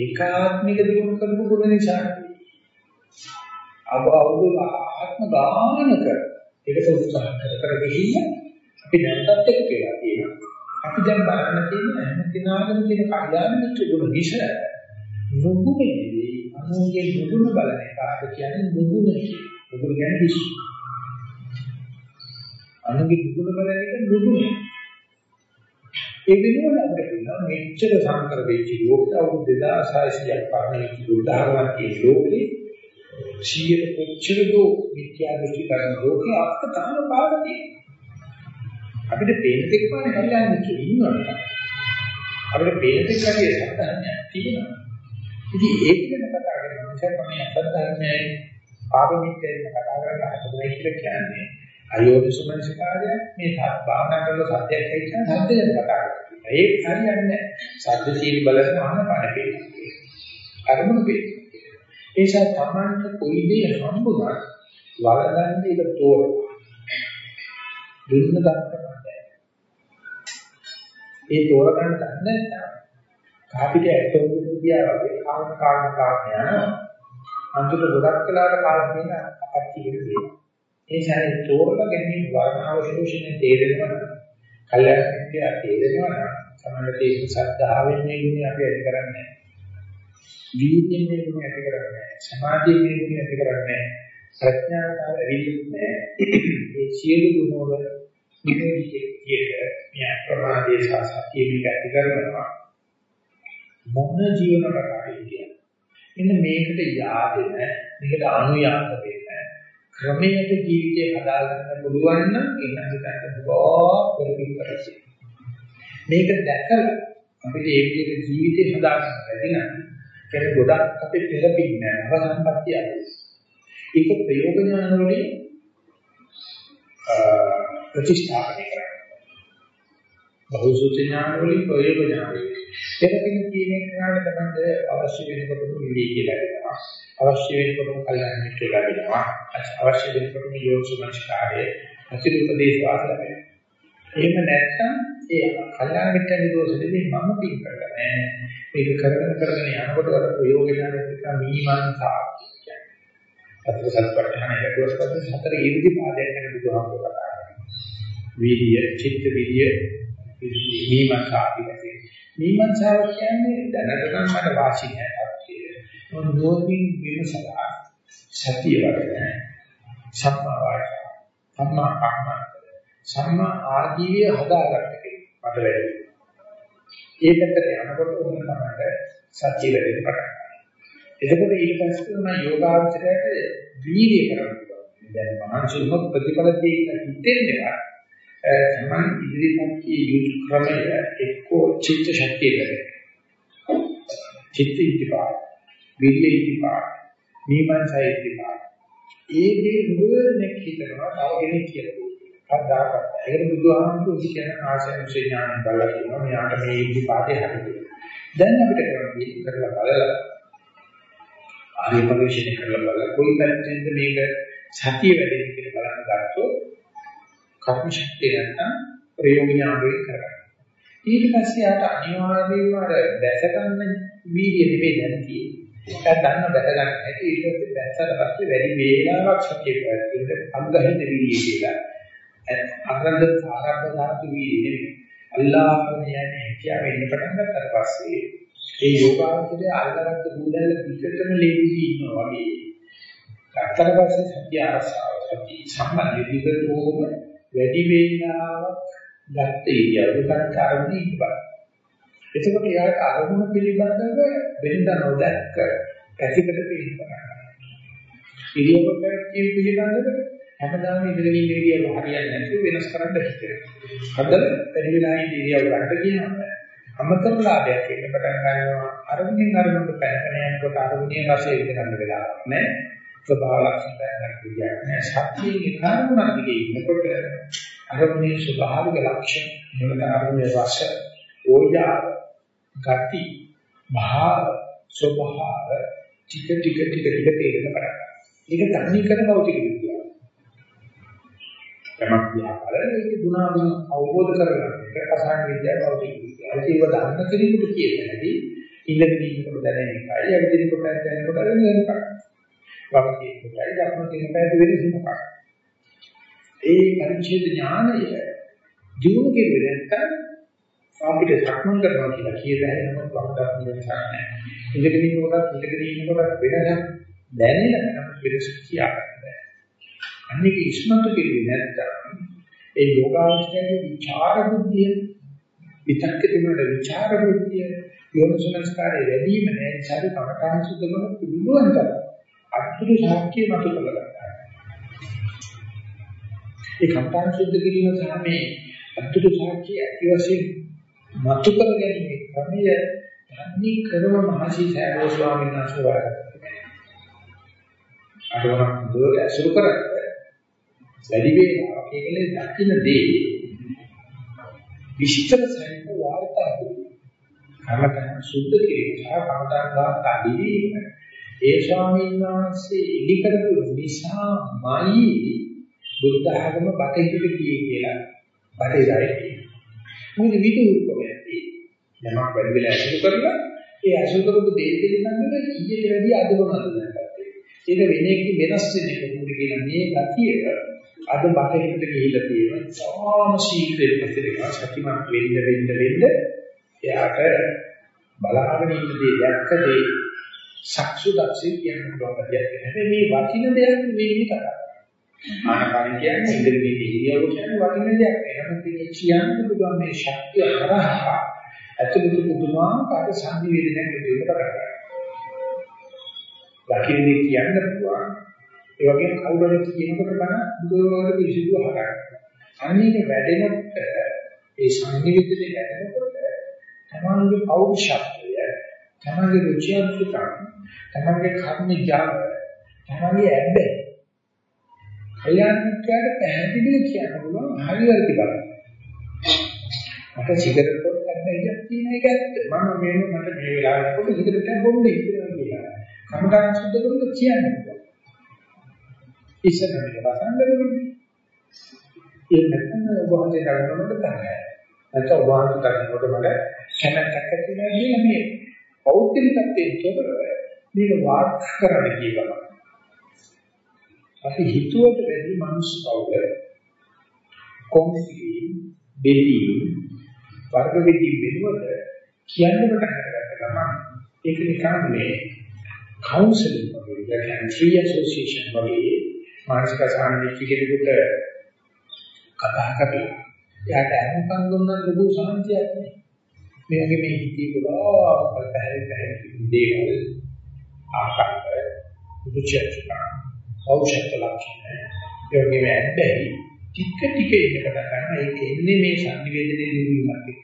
ඒකාත්මික දියුණු කරපු ගුණ නිසා. අබ අවුරුදු ආත්ම ගානක ඒකට උත්සාහ කර කර ගිහින් අපි දැන්පත් එක්ක කියලා තියෙනවා. අපි දැන් බලන්න තියෙන හැම දිනාගම තියෙන කල්යාණ මිත්‍ර ගුණ නිසා නුගුණේදී අනුන්ගේ නුගුණ බලන එකට කියන්නේ නුගුණ කියලා. නුගුණ කියන්නේ විශ්ව. අනුන්ගේ නුගුණ බලන එක නුගුණ. ඒ වෙනුවෙන් අපිට කියනවා මෙච්චර සංකර වෙච්ච ලෝකෙ අවුරුදු 2600ක් පරණ උදාහරණයක් ඒ ලෝකේ සියලු කොච්චර දෝ මිත්‍යා දෘෂ්ටි කරන ලෝකේ අපිට තාම පාවතියි. අපිට පේන දෙයක් පානේ හරියන්නේ කියනවා. අපිට පේන දෙයක් හරියට සම්පන්නයක් තියෙනවා. ඉතින් ඒක ගැන කතා කරන නිසා තමයි අසද්ධර්මයේ පාරමිතයෙන් කතා කරන්න හදන්නේ කියලා කියන්නේ. අයෝනිසමනස කාර්යය මේ භාවනා කරන සත්‍යයක් කියන සත්‍යයක් කතා කරනවා. ඒක හරියන්නේ නැහැ. සත්‍ය සීල බලන ආනපන පිළිගන්න. අරමුණු පිළිගන්න. ඒ නිසා තමන්ට කොයි දේ හම්බුණත් වලඳන්න ඒක තෝරන. දුන්න ගන්න ඒ තෝරගන්න දන්නේ නැත්නම් කාපිට ඇටෝම කියා වගේ කාම කාම කාම යනවා. අන්තිම ගොඩක් වෙලාවට කාලෙ කියන අපත්‍ය වෙනවා. ඒ සැරේ තෝරලා ගැනීම වර්ණාව විශ්ලේෂණය තේරෙනවා. කල්යාණිකය තේරෙනවා නම් සමහරවිට ඒ සද්ධාවෙන් මේ ගුණ අපි ඇති කරන්නේ. වීර්යයෙන් මේ ගුණ ඇති කරන්නේ. සමාධියෙන් මේ ගුණ ඇති කරන්නේ. ප්‍රඥාව ඇවිල්න්නේ ඒ සියලු ගුණ වල නිරෝධිකයේ මේ ප්‍රමාදයේ සහ සතිය මේක ඇති කරනවා. මොන ජීවන ප්‍රකාරයකින් කියන්නේ මේකට yaadෙන මේකට අනුයාත වෙන්න ක්‍රමයට ජීවිතය හදාගන්න පුළුවන් නම් ඒක හිතන්න බොහෝ පෙරපින් කරසි මේක දැකලා අපිට ඒ විදිහට ජීවිතය හදාගන්න බැරි නම් කෙනෙක් ගොඩක් අපේ පෙරපින් නෑ නව සම්පත්තිය ඒක ප්‍රයෝග ඥාන වලින් ප්‍රතිස්ථාපනය කරනවා බහුසුත ඥාන වලින් ප්‍රයෝග ඥාන වලින් පෙරපින් කියන එකට තමයි අවශ්‍ය වෙනකොටම විවි කියලා දෙනවා. අවශ්‍ය වෙනකොටම කල්යනා මිත්‍ර ලැබෙනවා. අවශ්‍ය වෙනකොටම යෝසුමංස්කාරයේ අතිරුපදේශ වාස ලැබෙනවා. එහෙම නැත්නම් ඒ කල්යනා මිත්‍ර නිරෝධෙදී මම පින් කරලා නැහැ. මේක කරගෙන කරගෙන යනකොට අර ප්‍රයෝග ඥානෙට මීමාංසා කියන්නේ. අතර සත්පට්ඨාන හේතුවත් පස්සේ හතර ඊවිදි පාදයක් ගැන බුදුහාමුදුරුවෝ කතා කරනවා. වීර්ය, චිත්ත වීර්ය, මීමාංසා ආදී මීමන්සාව කියන්නේ දැනට නම් මට වාසි නැහැ තාක්ෂය. මොනෝමින් විමසලා සතිය වඩන සම්මා වාචා සම්මා කම්ම සම්මා ආජීවය හදාගන්න කෙනෙක් මට වැඩි. ඒ පැත්තට යනකොට උන් තමයි සතිය වැඩි පටන් ගන්න. එතකොට ඊට පස්සේ මම යෝගාචරයට වීර්ය කරනවා. දැන් මානසික ප්‍රතිඵල දෙයක් හිතෙන්නේ තමන් ඉදිරිපත් කිය යුතු ක්‍රමය එක්කෝ චිත්ත ශක්තියකට චිත්ත ඉතිපා විල්ල ඉතිපා මීමන්සයි ඉතිපා. ඒ දේ නුවණක් හිතනවා තව කෙනෙක් කියලා. කද්දාකට ඒක බුදුහාමුදුරු කියන ආශයන්සේ ඥාන බලලා කියනවා මෙයාට මේ ඉතිපාතේ හරියට. දැන් අපිට කරන්නේ කරලා බලලා. ආදී පරිශීලනය කරලා බලලා කොයි පැත්තෙන්ද මේක සතිය වැඩෙන්නේ කියලා බලන්න ගත්තොත් කර්ම ශක්තිය නැත්නම් ප්‍රයෝග ඥානයෙන් කරගන්න. ඊට පස්සේ ආට අනිවාර්යයෙන්ම අර දැස ගන්න වීර්ය නෙමෙයි දැන් තියෙන්නේ. ඒක දන්න දැස ගන්න හැටි ඊට පස්සේ දැසට පස්සේ වැඩි වේලාවක් ශක්තිය පැවැත්වෙන්න අංගහිත වීර්ය කියලා. අරන්ද ආරම්භ ධාතු වීර්ය නෙමෙයි. අල්ලාහම යන්නේ කියා වෙන්න පටන් ගත්තට පස්සේ ඒ යෝගාවචරය අල්ලගත්ත බුදල්ල පිටතම ලේවි ඉන්නවා වගේ. ගත්තට පස්සේ සත්‍ය ආසාව සත්‍ය සම්බන්ධ විදිහට වැඩි වේලාවක් ගත ඉරියව්ව ගන්න කාරණේ ඉබ්බා. එතකොට යාට අරමුණ පිළිබඳව වෙනද නොදැක්ක පැතිකඩ පිළිබඳව. ඉරියව්වක පිළිබඳව හැමදාම ඉඳගෙන ඉන්න ඉරියව්ව හරියන්නේ නැතුව වෙනස් කරන්න හිතෙනවා. හදල වැඩි වෙලා ඉන්න ඉරියව්ව ගන්න කියනවා. අමතර ලාභයක් එන්න පටන් ගන්නවා. අරමුණෙන් අරමුණට පැනගෙන යනකොට අරමුණේ රසය විඳ ගන්න වෙලාවක් නැහැ. ස්වභාව ලක්ෂණ ගන්න විදියක් නෑ. සත්‍යයේ කර්මණ දිගේ ඉන්නකොට අරමුණේ ස්වභාවික ලක්ෂණ එනක අරමුණේ රස, ඕජාව, ගති, භාව, ස්වභාව ටික ටික ටික ටික තේරෙන පටන් ගන්නවා. ඒක තනි කර භෞතික විද්‍යාව. තමක් දිහා බලන ඒක ගුණාගුණ අවබෝධ කරගන්න එක අසහන විද්‍යාව භෞතික විද්‍යාව. ඒක දන්න කෙනෙකුට කියනදී ඉඳගෙන ඉන්නකොට දැනෙන එකයි, ඇවිදිනකොට දැනෙනකොට දැනෙන එකයි. වම කියන කොටයි ධර්ම කියන පැයට වෙනස මොකක්ද? ඒ පරිච්ඡේද ඥානය දිනු කෙරුවේ නැත්නම් අපිට සක්මන් කරනවා කියලා කියලා හැමෝම වම ධර්ම වෙනසක් නැහැ. ඉඳගෙන ඉන්නකොට ඉඳගෙන ඉන්නකොට වෙනසක් දැනෙන නම් වෙනස කියා ගන්න බෑ. අනික ඉස්මතු කෙරුවේ නැත්නම් ඒ යෝගාවචරයේ විචාර බුද්ධිය විතක්ක තිබුණට විචාර බුද්ධිය යෝනිසමස්කාරය වැඩි වීම නැහැ. ඒ නිසා කමඨාන් සුද්ධ කරන පුළුවන් තරම් අතුරු සාක්කිය මත කරගන්නවා. ඒ කම්පාන සුද්ධ කිරීම සහ මේ අතුරු සාක්කිය ඇති වශයෙන් මතු කර ගැනීම ක්‍රමය ධර්මී කරම මහසි සෑරෝ ස්වාමීන් වහන්සේ වරකට. අරවන දුර ඇසුරු කරන්නේ වැඩි වේලාවක් ඒකලේ දකින්න දේ විස්තර සහිත වාර්තා කරනවා. සුද්ධ කිරීම සහ කමදාන වාර්තා දීම ඒ ස්වාමීන් වහන්සේ ඉදි කරපු නිසාමයි බුද්ධ ආගම බටහිරට ගියේ කියලා බටහිරයි කියනවා. මොකද විදුරුකමක් යමක් වැඩි වෙලා අසුරු කරලා ඒ අසුරු කරපු දේ පිළිබඳව ඊට වැඩි අද මොනවද දැනගත්තේ. ඒක වෙන එක වෙනස් වෙන්නේ කොහොමද කියලා මේ ගතිය අද බටහිරට ගිහිල්ලා තියෙනවා. සාම ශීඝ්‍රයෙන් පැතිරෙනවා. සතිමත් වෙන්න වෙන්න වෙන්න එයාට බලාගෙන ඉන්න දේ දැක්ක දේ සක්සු දක්ෂිය කියන පුළුවන් දෙයක්. හැබැයි මේ වටින දෙයක් නෙවෙයි කතා. ආනපාන කියන්නේ ඉඳගෙන ඉන්න ඉරියව්ව කියන්නේ වටින දෙයක්. එහෙනම් මේ කියන්න පුළුවන් මේ ශක්තිය හරහා ඇතුළත පුදුමාකාර සංනිවේදනයක් දෙන්න කරගන්නවා. වටින දේ කියන්න පුළුවන්. ඒ වගේම කවුරුහරි කියනකොට ගන්න බුදුරෝධ පිළිසිදු අහගන්න. අනික වැඩෙනකොට ඒ සංනිවේදනය වැඩෙනකොට තමන්ගේ පෞරුෂත්වය, තමන්ගේ රුචියත්වය, තමන්ගේ කර්ම ජාල, තමන්ගේ ඇබ්බැහි කල්‍යාණිකයට පැහැදිලිව කියන්න පුළුවන් හරි වැරදි බලන්න. මට සිගරට් පොත් ගන්න ඉඩක් තියෙන එක ඇත්ත. මම මේ මට මේ වෙලාවට පොත් සිගරට් එකක් බොන්න ඉතිරලා කියලා. කමඨාන් සුද්ධ කරලා කියන්න පුළුවන්. ඉස්සරහට වසන්දරුනේ. ඒ නැත්නම් ඔබ වහන්සේ කරනකොට තමයි. නැත්නම් ඔබ වහන්සේ කරනකොට මට කැමැත්තක් ඇති වෙනවා කියන මේ පෞද්ගලිකත්වයෙන් තොරව මේක වාර්තා කරන්න කියනවා. අපි හිතුවට වැඩි මිනිස් බව කොම්පිටි බෙලි වර්ග වෙදි වෙනුවට කියන්න පටන් ගත්ත ගමන් ඒක නිකන් මේ කවුන්සලින් වගේ කියන්නේ ෆ්‍රී ඇසෝසියේෂන් වගේ මානසික සාන්නිධි කෙනෙකුට කතා කරලා එයාට අනුකම් දුන්නා ලොකු සාන්තියක් නේ මේ වගේ මේ හිතේ ගොඩාක් පැහැදිලි පැහැදිලි දේවල් ආකාර දුචර්චනා ඖෂධ ලක්ෂණ ඒ වගේම ඇද්දැයි ටික ටික එන්න පටන් ගන්නවා ඒක එන්නේ මේ සංනිවේදනයේ දිනුවීමත් එක්ක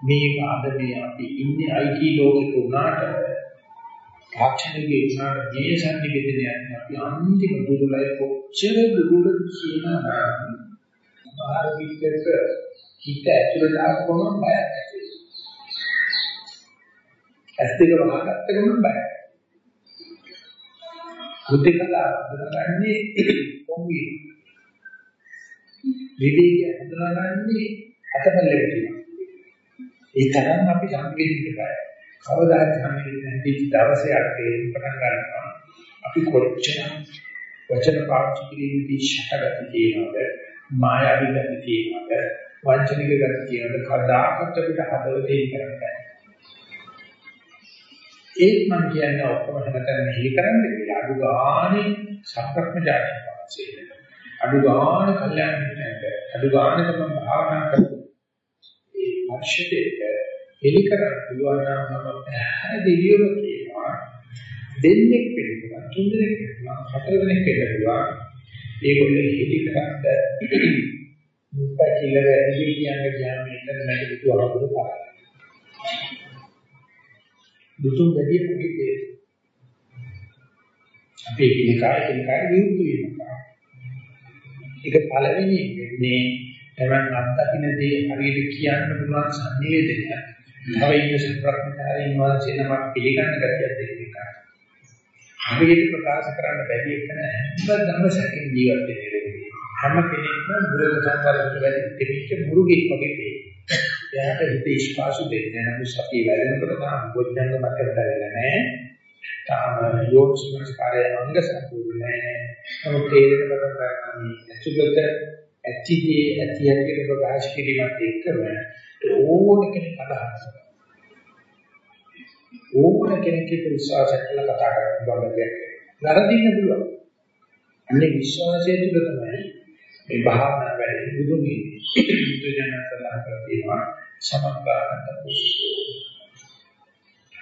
මේක අද මේ අපි ඉන්නේ IT ලෝකෙක උනාට තාක්ෂණිකේ උනාට මේ සංනිවේදනයත් අපි අන්තිම දුර්ලභ කොච්චර දුරද කියනවා භාරවිකක හිත ඇතුළට ආවම බයක් ඇති වෙනවා ඇස් දෙක වහගත්ත ගමන් බයයි හුදෙකලා හඳුනාගන්නේ කොම්බි. විවේකය හඳුනාගන්නේ අතපල්ලෙට තියෙනවා. ඒ තරම් අපි සංවේදීකයි. කවදා හරි සංවේදීකයි දවසේ අර්ථයෙන් පටන් ගන්නවා. අපි කොච්චර වචන පාවිච්චි කිරීමේදී ශටගති තියෙනවද? මායාවී ගති තියෙනවද? වංචනික ගති තියෙනවද? කවදාකවත් අපිට හදවතේ කරන්නේ ඒත් මම කියන්නේ ඔක්කොම හැමතැනම මෙහෙලි කරන්න කියලා අඩු ගානේ සම්ප්‍රක්‍මජාතක වාසිය. අඩු ගානේ කල්යනා මිත්‍රයෙක් අඩු ගානේ තමයි භාවනා කරන්නේ. ඒ වර්ෂයට එලි කරන්න පුළුවන් නම් මම පැහැදිලිවම කියනවා දෙන්නෙක් වෙනවා තුන් දෙනෙක් වෙනවා හතර දෙනෙක් වෙනවා ඒගොල්ලෝ එලි කරන්න මුප්පකිලව එලි කියන්නේ ගියාම එතන නැති දුවහවුරු පාරයි. දුතුන් වැඩි මොකද අපේ කෙනකා කෙනකා විරුද්ධ වෙනවා. ඒක පළවෙනි මේ තමන් අත්දකින්න දේ හරියට කියන්න පුළුවන් සංවේදනය. තව ඉන්න සුප්‍රඥාරින් වාසේ නමක් පිළිගන්න ගැතියක් දෙන්න එක. හරියට ප්‍රකාශ කරන්න බැරි එක හැමදාම සැකෙන් ජීවත් වෙන්නේ. හැම කෙනෙක්ම මුරුක සංකාරයට වැඩි දෙවිච්ච මුරුගෙක් වගේ වේ. එයාට හිත ස්පාසු දෙන්නේ නැහැ. අපි වැඩෙනකොට තාම බොජ්ජංග මතකට වෙලා නැහැ. තාම යෝනිසමස්කාරය අංග සම්පූර්ණ නැහැ. නමුත් තේරෙන පටන් ගන්න ඇතුළත ඇතිදී ඇති හැටියට ප්‍රකාශ කිරීමත් එක්කම ඕන කෙනෙක් අදහස් ඕන කෙනෙක්ගේ විශ්වාසය කියලා කතා කරන්න බලන්න දෙයක්. වැරදින්න පුළුවන්. අන්නේ විශ්වාසය තුළ තමයි මේ භාවනා වැඩි බුදුන්ගේ බුදුජනක සඳහන් කරලා තියෙනවා සමග්ගානන්ද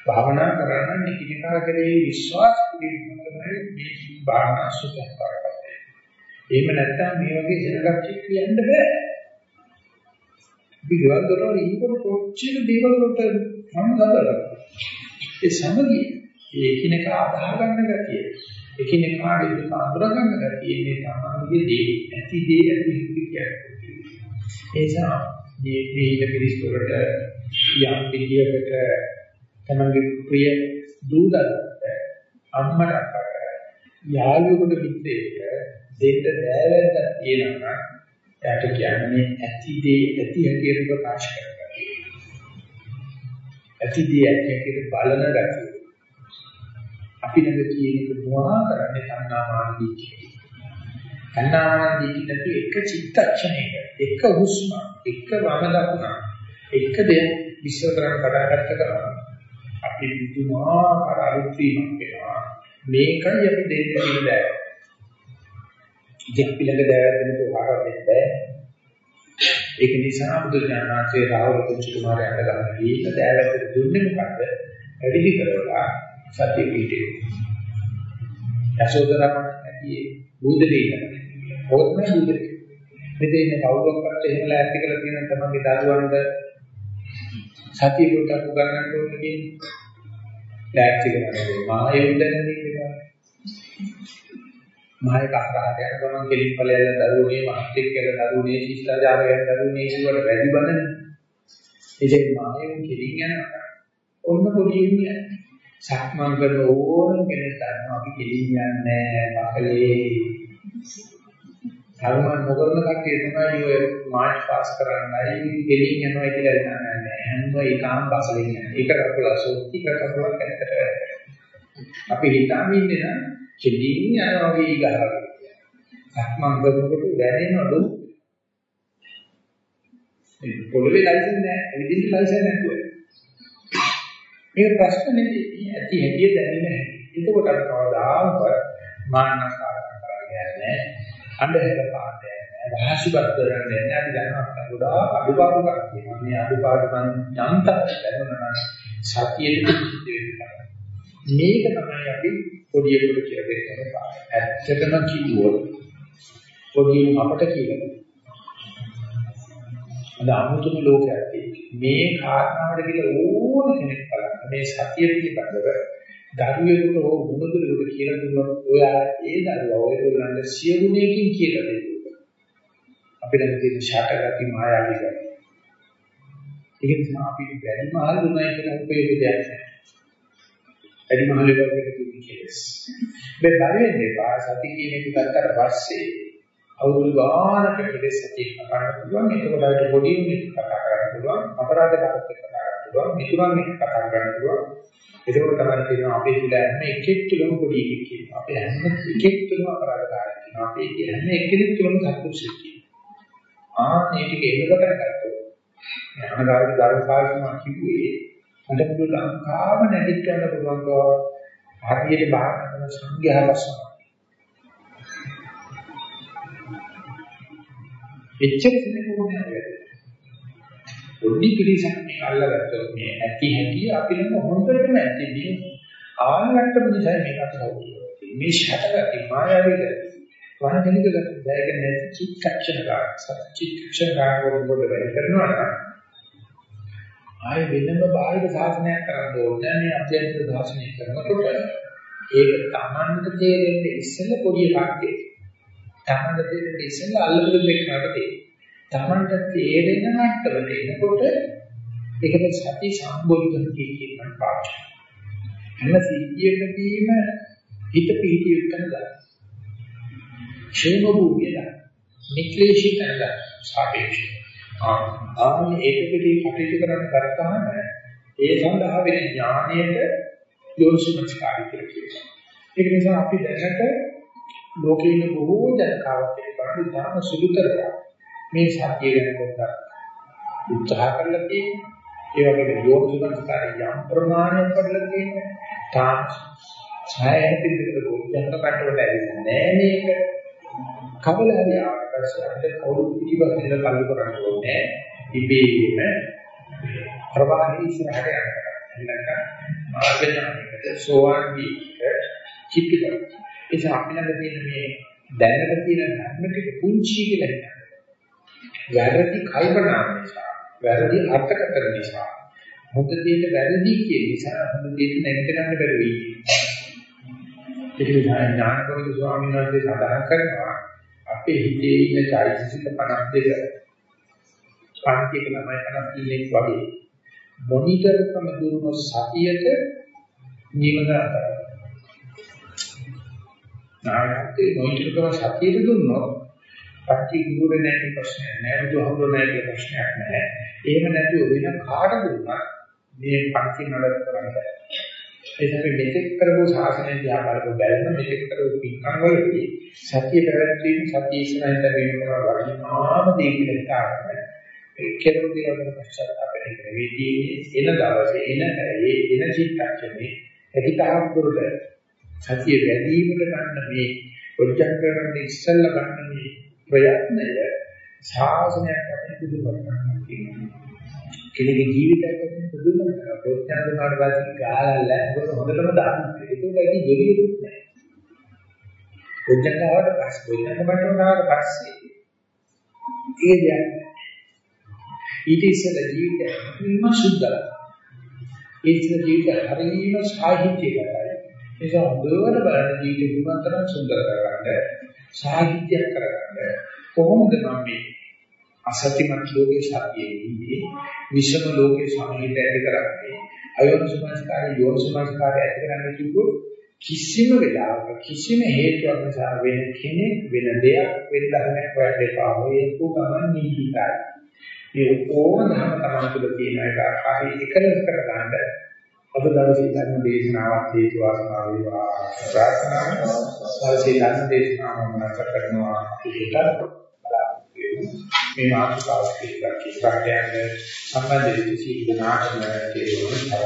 භාවනා කරන්න නිකිතා කරේ විශ්වාස කිරීම තමයි මේ භාවනා සුඛයක් කරගන්නේ. එහෙම නැත්නම් මේ වගේ සෙනගක් කියන්න බෑ. අපි ගෙවල් දොරවල් ඉන්නකොට කොච්චර දේවල් වලට සම්බන්ධද? ඒ සමගිය ඒ කිනක ආදාහ ගන්න ගතිය. එකිනෙකාගේ දුක අඳුර ගන්න ගතිය මේ තමන්ගේ දේ ඇති දේ ඇති කියන්නේ. ඒ නිසා මේ පිළිල පිළිස්තරට යම් පිළියකට තමන්ගේ ප්‍රිය දූ දරුවට අම්මට අපට යාළුවෙකුට මිත්‍රයෙක් දෙන්න දෑවැද්දක් තියෙනවා නම් එයාට කියන්නේ ඇති දේ ඇති හැටියට ප්‍රකාශ කරගන්න. ඇතිදී ඇතියට බලන ගැතිය. අපි ළඟ තියෙන එක මොනවා කරන්නේ තණ්හාමාන දිට්ඨිය. තණ්හාමාන දිට්ඨිය නැති එක චිත්තක්ෂණයක එක හුස්ම එක වම දකුණ එක දෙයක් විශ්ව කරන්න පටන් ගත්ත කරා අපි පුදුමාකාර අලුත් වීමක් වෙනවා. මේකයි අපි දෙන්න තියෙන දෑ. ඉතින් පිළඟ දෑවෙන්න උදාහරණයක් බෑ. ඒක නිසා බුදුජානනාංශයේ රාහුල කුමාරයාට ගන්න දීලා දෑවැද්ද දුන්නේ මොකද්ද? වැඩිදි කරලා සත්‍ය පිටේ. යසෝදරාම ඇතියේ බුද්ධ දෙයින. ඕත්ම බුද්ධ දෙයින. මෙතන ඉන්න කවුරුවක්වත් එහෙම ලෑස්ති කරලා තියෙන තමන්ගේ දරුවන්ට සත්‍ය පුරුතක් උගන්වන්න ඕනේ කියන්නේ. ලෑස්ති කරනවා. මායෙන් දැනෙන්නේ කියලා. මායක අහරහට යන ගමන් කෙලින් ඵලයල දරුවනේ මාත්‍රික කියලා දරුවනේ ශිෂ්ටාචාර ගැන දරුවනේ ඒකට වැඩි බඳන. ඉතින් මායෙන් කෙලින් යනවා. ඔන්න පොඩි ඉන්නේ. සක්මන් කරන ඕන කෙනෙක් දන්නවා අපි කෙලින් යන්නේ නැහැ. ධර්ම නොකරන කට්ටිය තමයි ඔය මාර්ච් පාස් කරන්නයි ගෙලින් යනවා කියලා හිතන්නේ හැම එකම බසලින් යනවා. ඒක කකුල සොත්ති කකුලක් ඇත්තට අපි හිතාමින් ඉන්නේ නම් කෙලින් යනවා වගේ ඊගහරක්. සක්මන් කරනකොට දැනෙනවලු මේ පොළවේ ලයිසන් නැහැ, එදින්න ලයිසන් නැතුව. මේක ප්‍රශ්න නෙවෙයි. ඇති හැටි දැනෙන්නේ නැහැ. එතකොට අර කවදාවත් මානසිකාරක කරන්නේ නැහැ. අnder පාඩය රහසිගත කරන්නේ නැහැ අපි දැනවත් ගොඩාක් අඩුපාඩුකම් තියෙනවා මේ අඩුපාඩුකම් යන්තම් දැනුණා සතියේ සිද්ධ වෙනවා මේක තමයි අපි පොඩියෙකුට කියලා දෙන්නේ ඇත්තටම කිව්වොත් පොඩියු අපට කියලා අද අමුතුම ලෝකයක් මේ කාරණාවට කියලා ඕන කෙනෙක් බලන්න මේ සතිය පිළිබඳව දරුවෙකුට හෝ මුණුදුරෙකුට කියලා දුන්නොත් ඔයා ඒ දරුවා ඔයගොල්ලන්ට සියුණේකින් කියලා දෙන්න. අපිට තියෙන ෂටගති මායාවී ගති. ඒක නිසා අපි වැඩි මහල් දුන්නයි කියලා උපයෝගයක් නැහැ. වැඩි මහල් වලට තියෙන කේස්. මේ පරිවෙන්නේ පාසති කියන එක ගත්තට පස්සේ අවුරුදු ගානක ඉඳෙසතිය කතා කරන්න පුළුවන්. එතකොට අපිට පොඩි උන්ට කතා කරන්න පුළුවන්. අපරාධ කාර්යයක් කතා කරන්න පුළුවන්. මිතුරන් එක්ක කතා කරන්න පුළුවන්. ඒකෝට තමයි කියනවා අපේ තුල හැම එකෙක් තුලම පොඩි එකෙක් කියනවා. අපේ හැම එකෙක් තුලම අපරාධකාරයෙක් කියනවා. අපේ හැම එකෙක් තුලම සත්පුරුෂයෙක් කියනවා. ආ මේ ටික එකකට ගත්තොත් අනගාරික ධර්මපාලකම කිව්වේ මට පුළුවන් ලංකාව නැගිටවන්න පුළුවන් බව හරියට බාහිර කරන සංඝයා වස්තුව. එච්චර කෙනෙකුට නෑ පොඩි පිළිසක් මේ අල්ලගත්තොත් මේ ඇති හැටි අපි ළඟ හොඳටම ඇති මේ ආලගත්තම නිසා මේක අපිට මේ ශතකති මායාවේ වරදිනක දැයක නැති චිත්තක්ෂණ ගන්න චිත්තක්ෂණ ගන්න කොට වැඩ කරනවා නම් ආය වෙනම බාහිර සාසනයක් කරන්න ඕනේ මේ අධ්‍යාත්මික සාසනය කරනකොට ඒක තමන්ට තේරෙන්නේ ඉස්සෙල්ලා පොඩි එකක් තමන්ට තේරෙන්නේ ඉස්සෙල්ලා අල්ලපු දෙයක් නටේ Tamanට තේරෙන මට්ටමට එනකොට ඒකට සති සම්බොධිකතිය කියන පාඩම. හැම සිද්ධියකදීම හිත පිහිටි උත්තර ගන්න. ക്ഷേම භූමියද නික්ලේශී කරද සාපේක්ෂ. ආ ඒක පිටි කටයුතු කරන්න කරතාම ඒ සඳහා වෙන ඥානයට යොන්සුමස්කාරී කියලා කියනවා. ඒක නිසා අපි දැනට ලෝකේ ඉන්න බොහෝ ජනතාවක් ඒ බලන්න තාම සුදු කරලා මේ සත්‍ය ගැන පොඩ්ඩක් උත්සාහ කරලා තියෙනවා. ඒ වගේම යෝගසුකන්ස්කාරය යම් ප්‍රමාණයක් කරලා තියෙනවා. තාම ඡායයෙන් පිළිතුරු ගොඩනගන කටවල ඇවිල්ලා නෑ මේක. කවල හරි ආවට පස්සේ අපිට කවුරු පිටිපස්සෙන් කල්ලු කරන්න ඕනේ. ඉබේම ප්‍රවාහී ඉස්සරහට යනවා. නැත්නම් මාර්ගඥානයකට සෝවාන් වීමට චිත්තකර. ඒ නිසා අපිට තියෙන මේ දැනට තියෙන ධර්ම ටික පුංචි කියලා හිතන්න. වැරදි කල්පනා නිසා, වැරදි අර්ථකථන නිසා, හොඳ දෙයට වැරදි කියන නිසා හොඳ දෙයට නැගිට ගන්න බැරි වෙයි. ඒක නිසා ඥානකෝද ස්වාමීන් වහන්සේ සඳහන් කරනවා අපේ හිතේ ඉන්න චෛතසික 52 පන්තික ළමයි 52 වගේ මොනිටර් ක්‍රම දුන්නු සතියට නිවන අතර. නායකත්වයේ මොනිටර් ක්‍රම සතියට දුන්නොත් පච්චි ගුරු නැති ප්‍රශ්නයක් නෑ බුදුහමෝ නැති ප්‍රශ්නයක් නෑ එහෙම නැතුව වෙන කාට දුන්නත් මේ පන්ති නඩත් කරන්නේ. ඒ තමයි මෙතෙක් කරපු ශාසනය දිහා බලපු බැලම මෙතෙක් කරපු පින්කම් වලදී සතිය පැවැත්වීම සතිය ඉස්සරහින් වෙනවා වගේම දෙයකට කාරණා. ඒ කෙරුණු දිනවල පශ්චාත්තාපයෙන් වෙදී එන දවසේ එන ඒ එන චිත්තක්ෂණේ හිතහක් දුරද සතිය වැඩි වීමට ගන්න මේ ඔච්චර කරන්නේ ඉස්සෙල්ලා ගන්න මේ ප්‍රයත්නය ශාසනයක් අපිට දුරු කරනවා කියනවා. කෙනෙකුගේ ජීවිතයක් අපිට දුරු කරනවා. ප්‍රඥා දුනාට පස්සේ ගාලල්ල මොකද හොඳටම දාන්න. ඒක ඇයි දෙවියෙකුත් නැහැ. ප්‍රඥාවට පස්සේ ප්‍රඥාවට වඩාට පස්සේ ඒ දෙයක් ඊට ඉස්සෙල්ලා ජීවිතය හරිම සුද්ධයි. ඒ ඉස්සෙල්ලා ජීවිතය හරිම සාහිත්‍යයකටයි. ඒක හොඳට බලන ජීවිත ගුණතරම් සුන්දර කරගන්න සාහිත්‍යයක් කරගන්න කොහොමද මම මේ අසත්‍යමත් ලෝකේ සත්‍යයේ ඉන්නේ විෂම ලෝකේ සමහිත ඇති කරන්නේ අයෝනිසමස්කාරය යෝනිසමස්කාරය ඇති කරන්න කිව්වොත් කිසිම වෙලාවක කිසිම හේතුවක් නිසා වෙන කෙනෙක් වෙන දෙයක් වෙන ධර්මයක් හොයන්න එපා. ඔය එක්ක ගමන් නීතිකයි. මේ ඕන ධර්ම තමයි තුළ තියෙන එක හරි එකලස් කරගන්න අද දවසේ ධර්ම දේශනාවක් හේතු වාසනා වේවා ප්‍රාර්ථනා කරනවා. දවසේ ධර්ම දේශනාව මම කරනවා පිළිගන්න මේ මාතෘකාව පිළිබඳව කිසිවක් යන සම්බන්ධ වෙච්ච සීල නාටක කෙරෙනවා.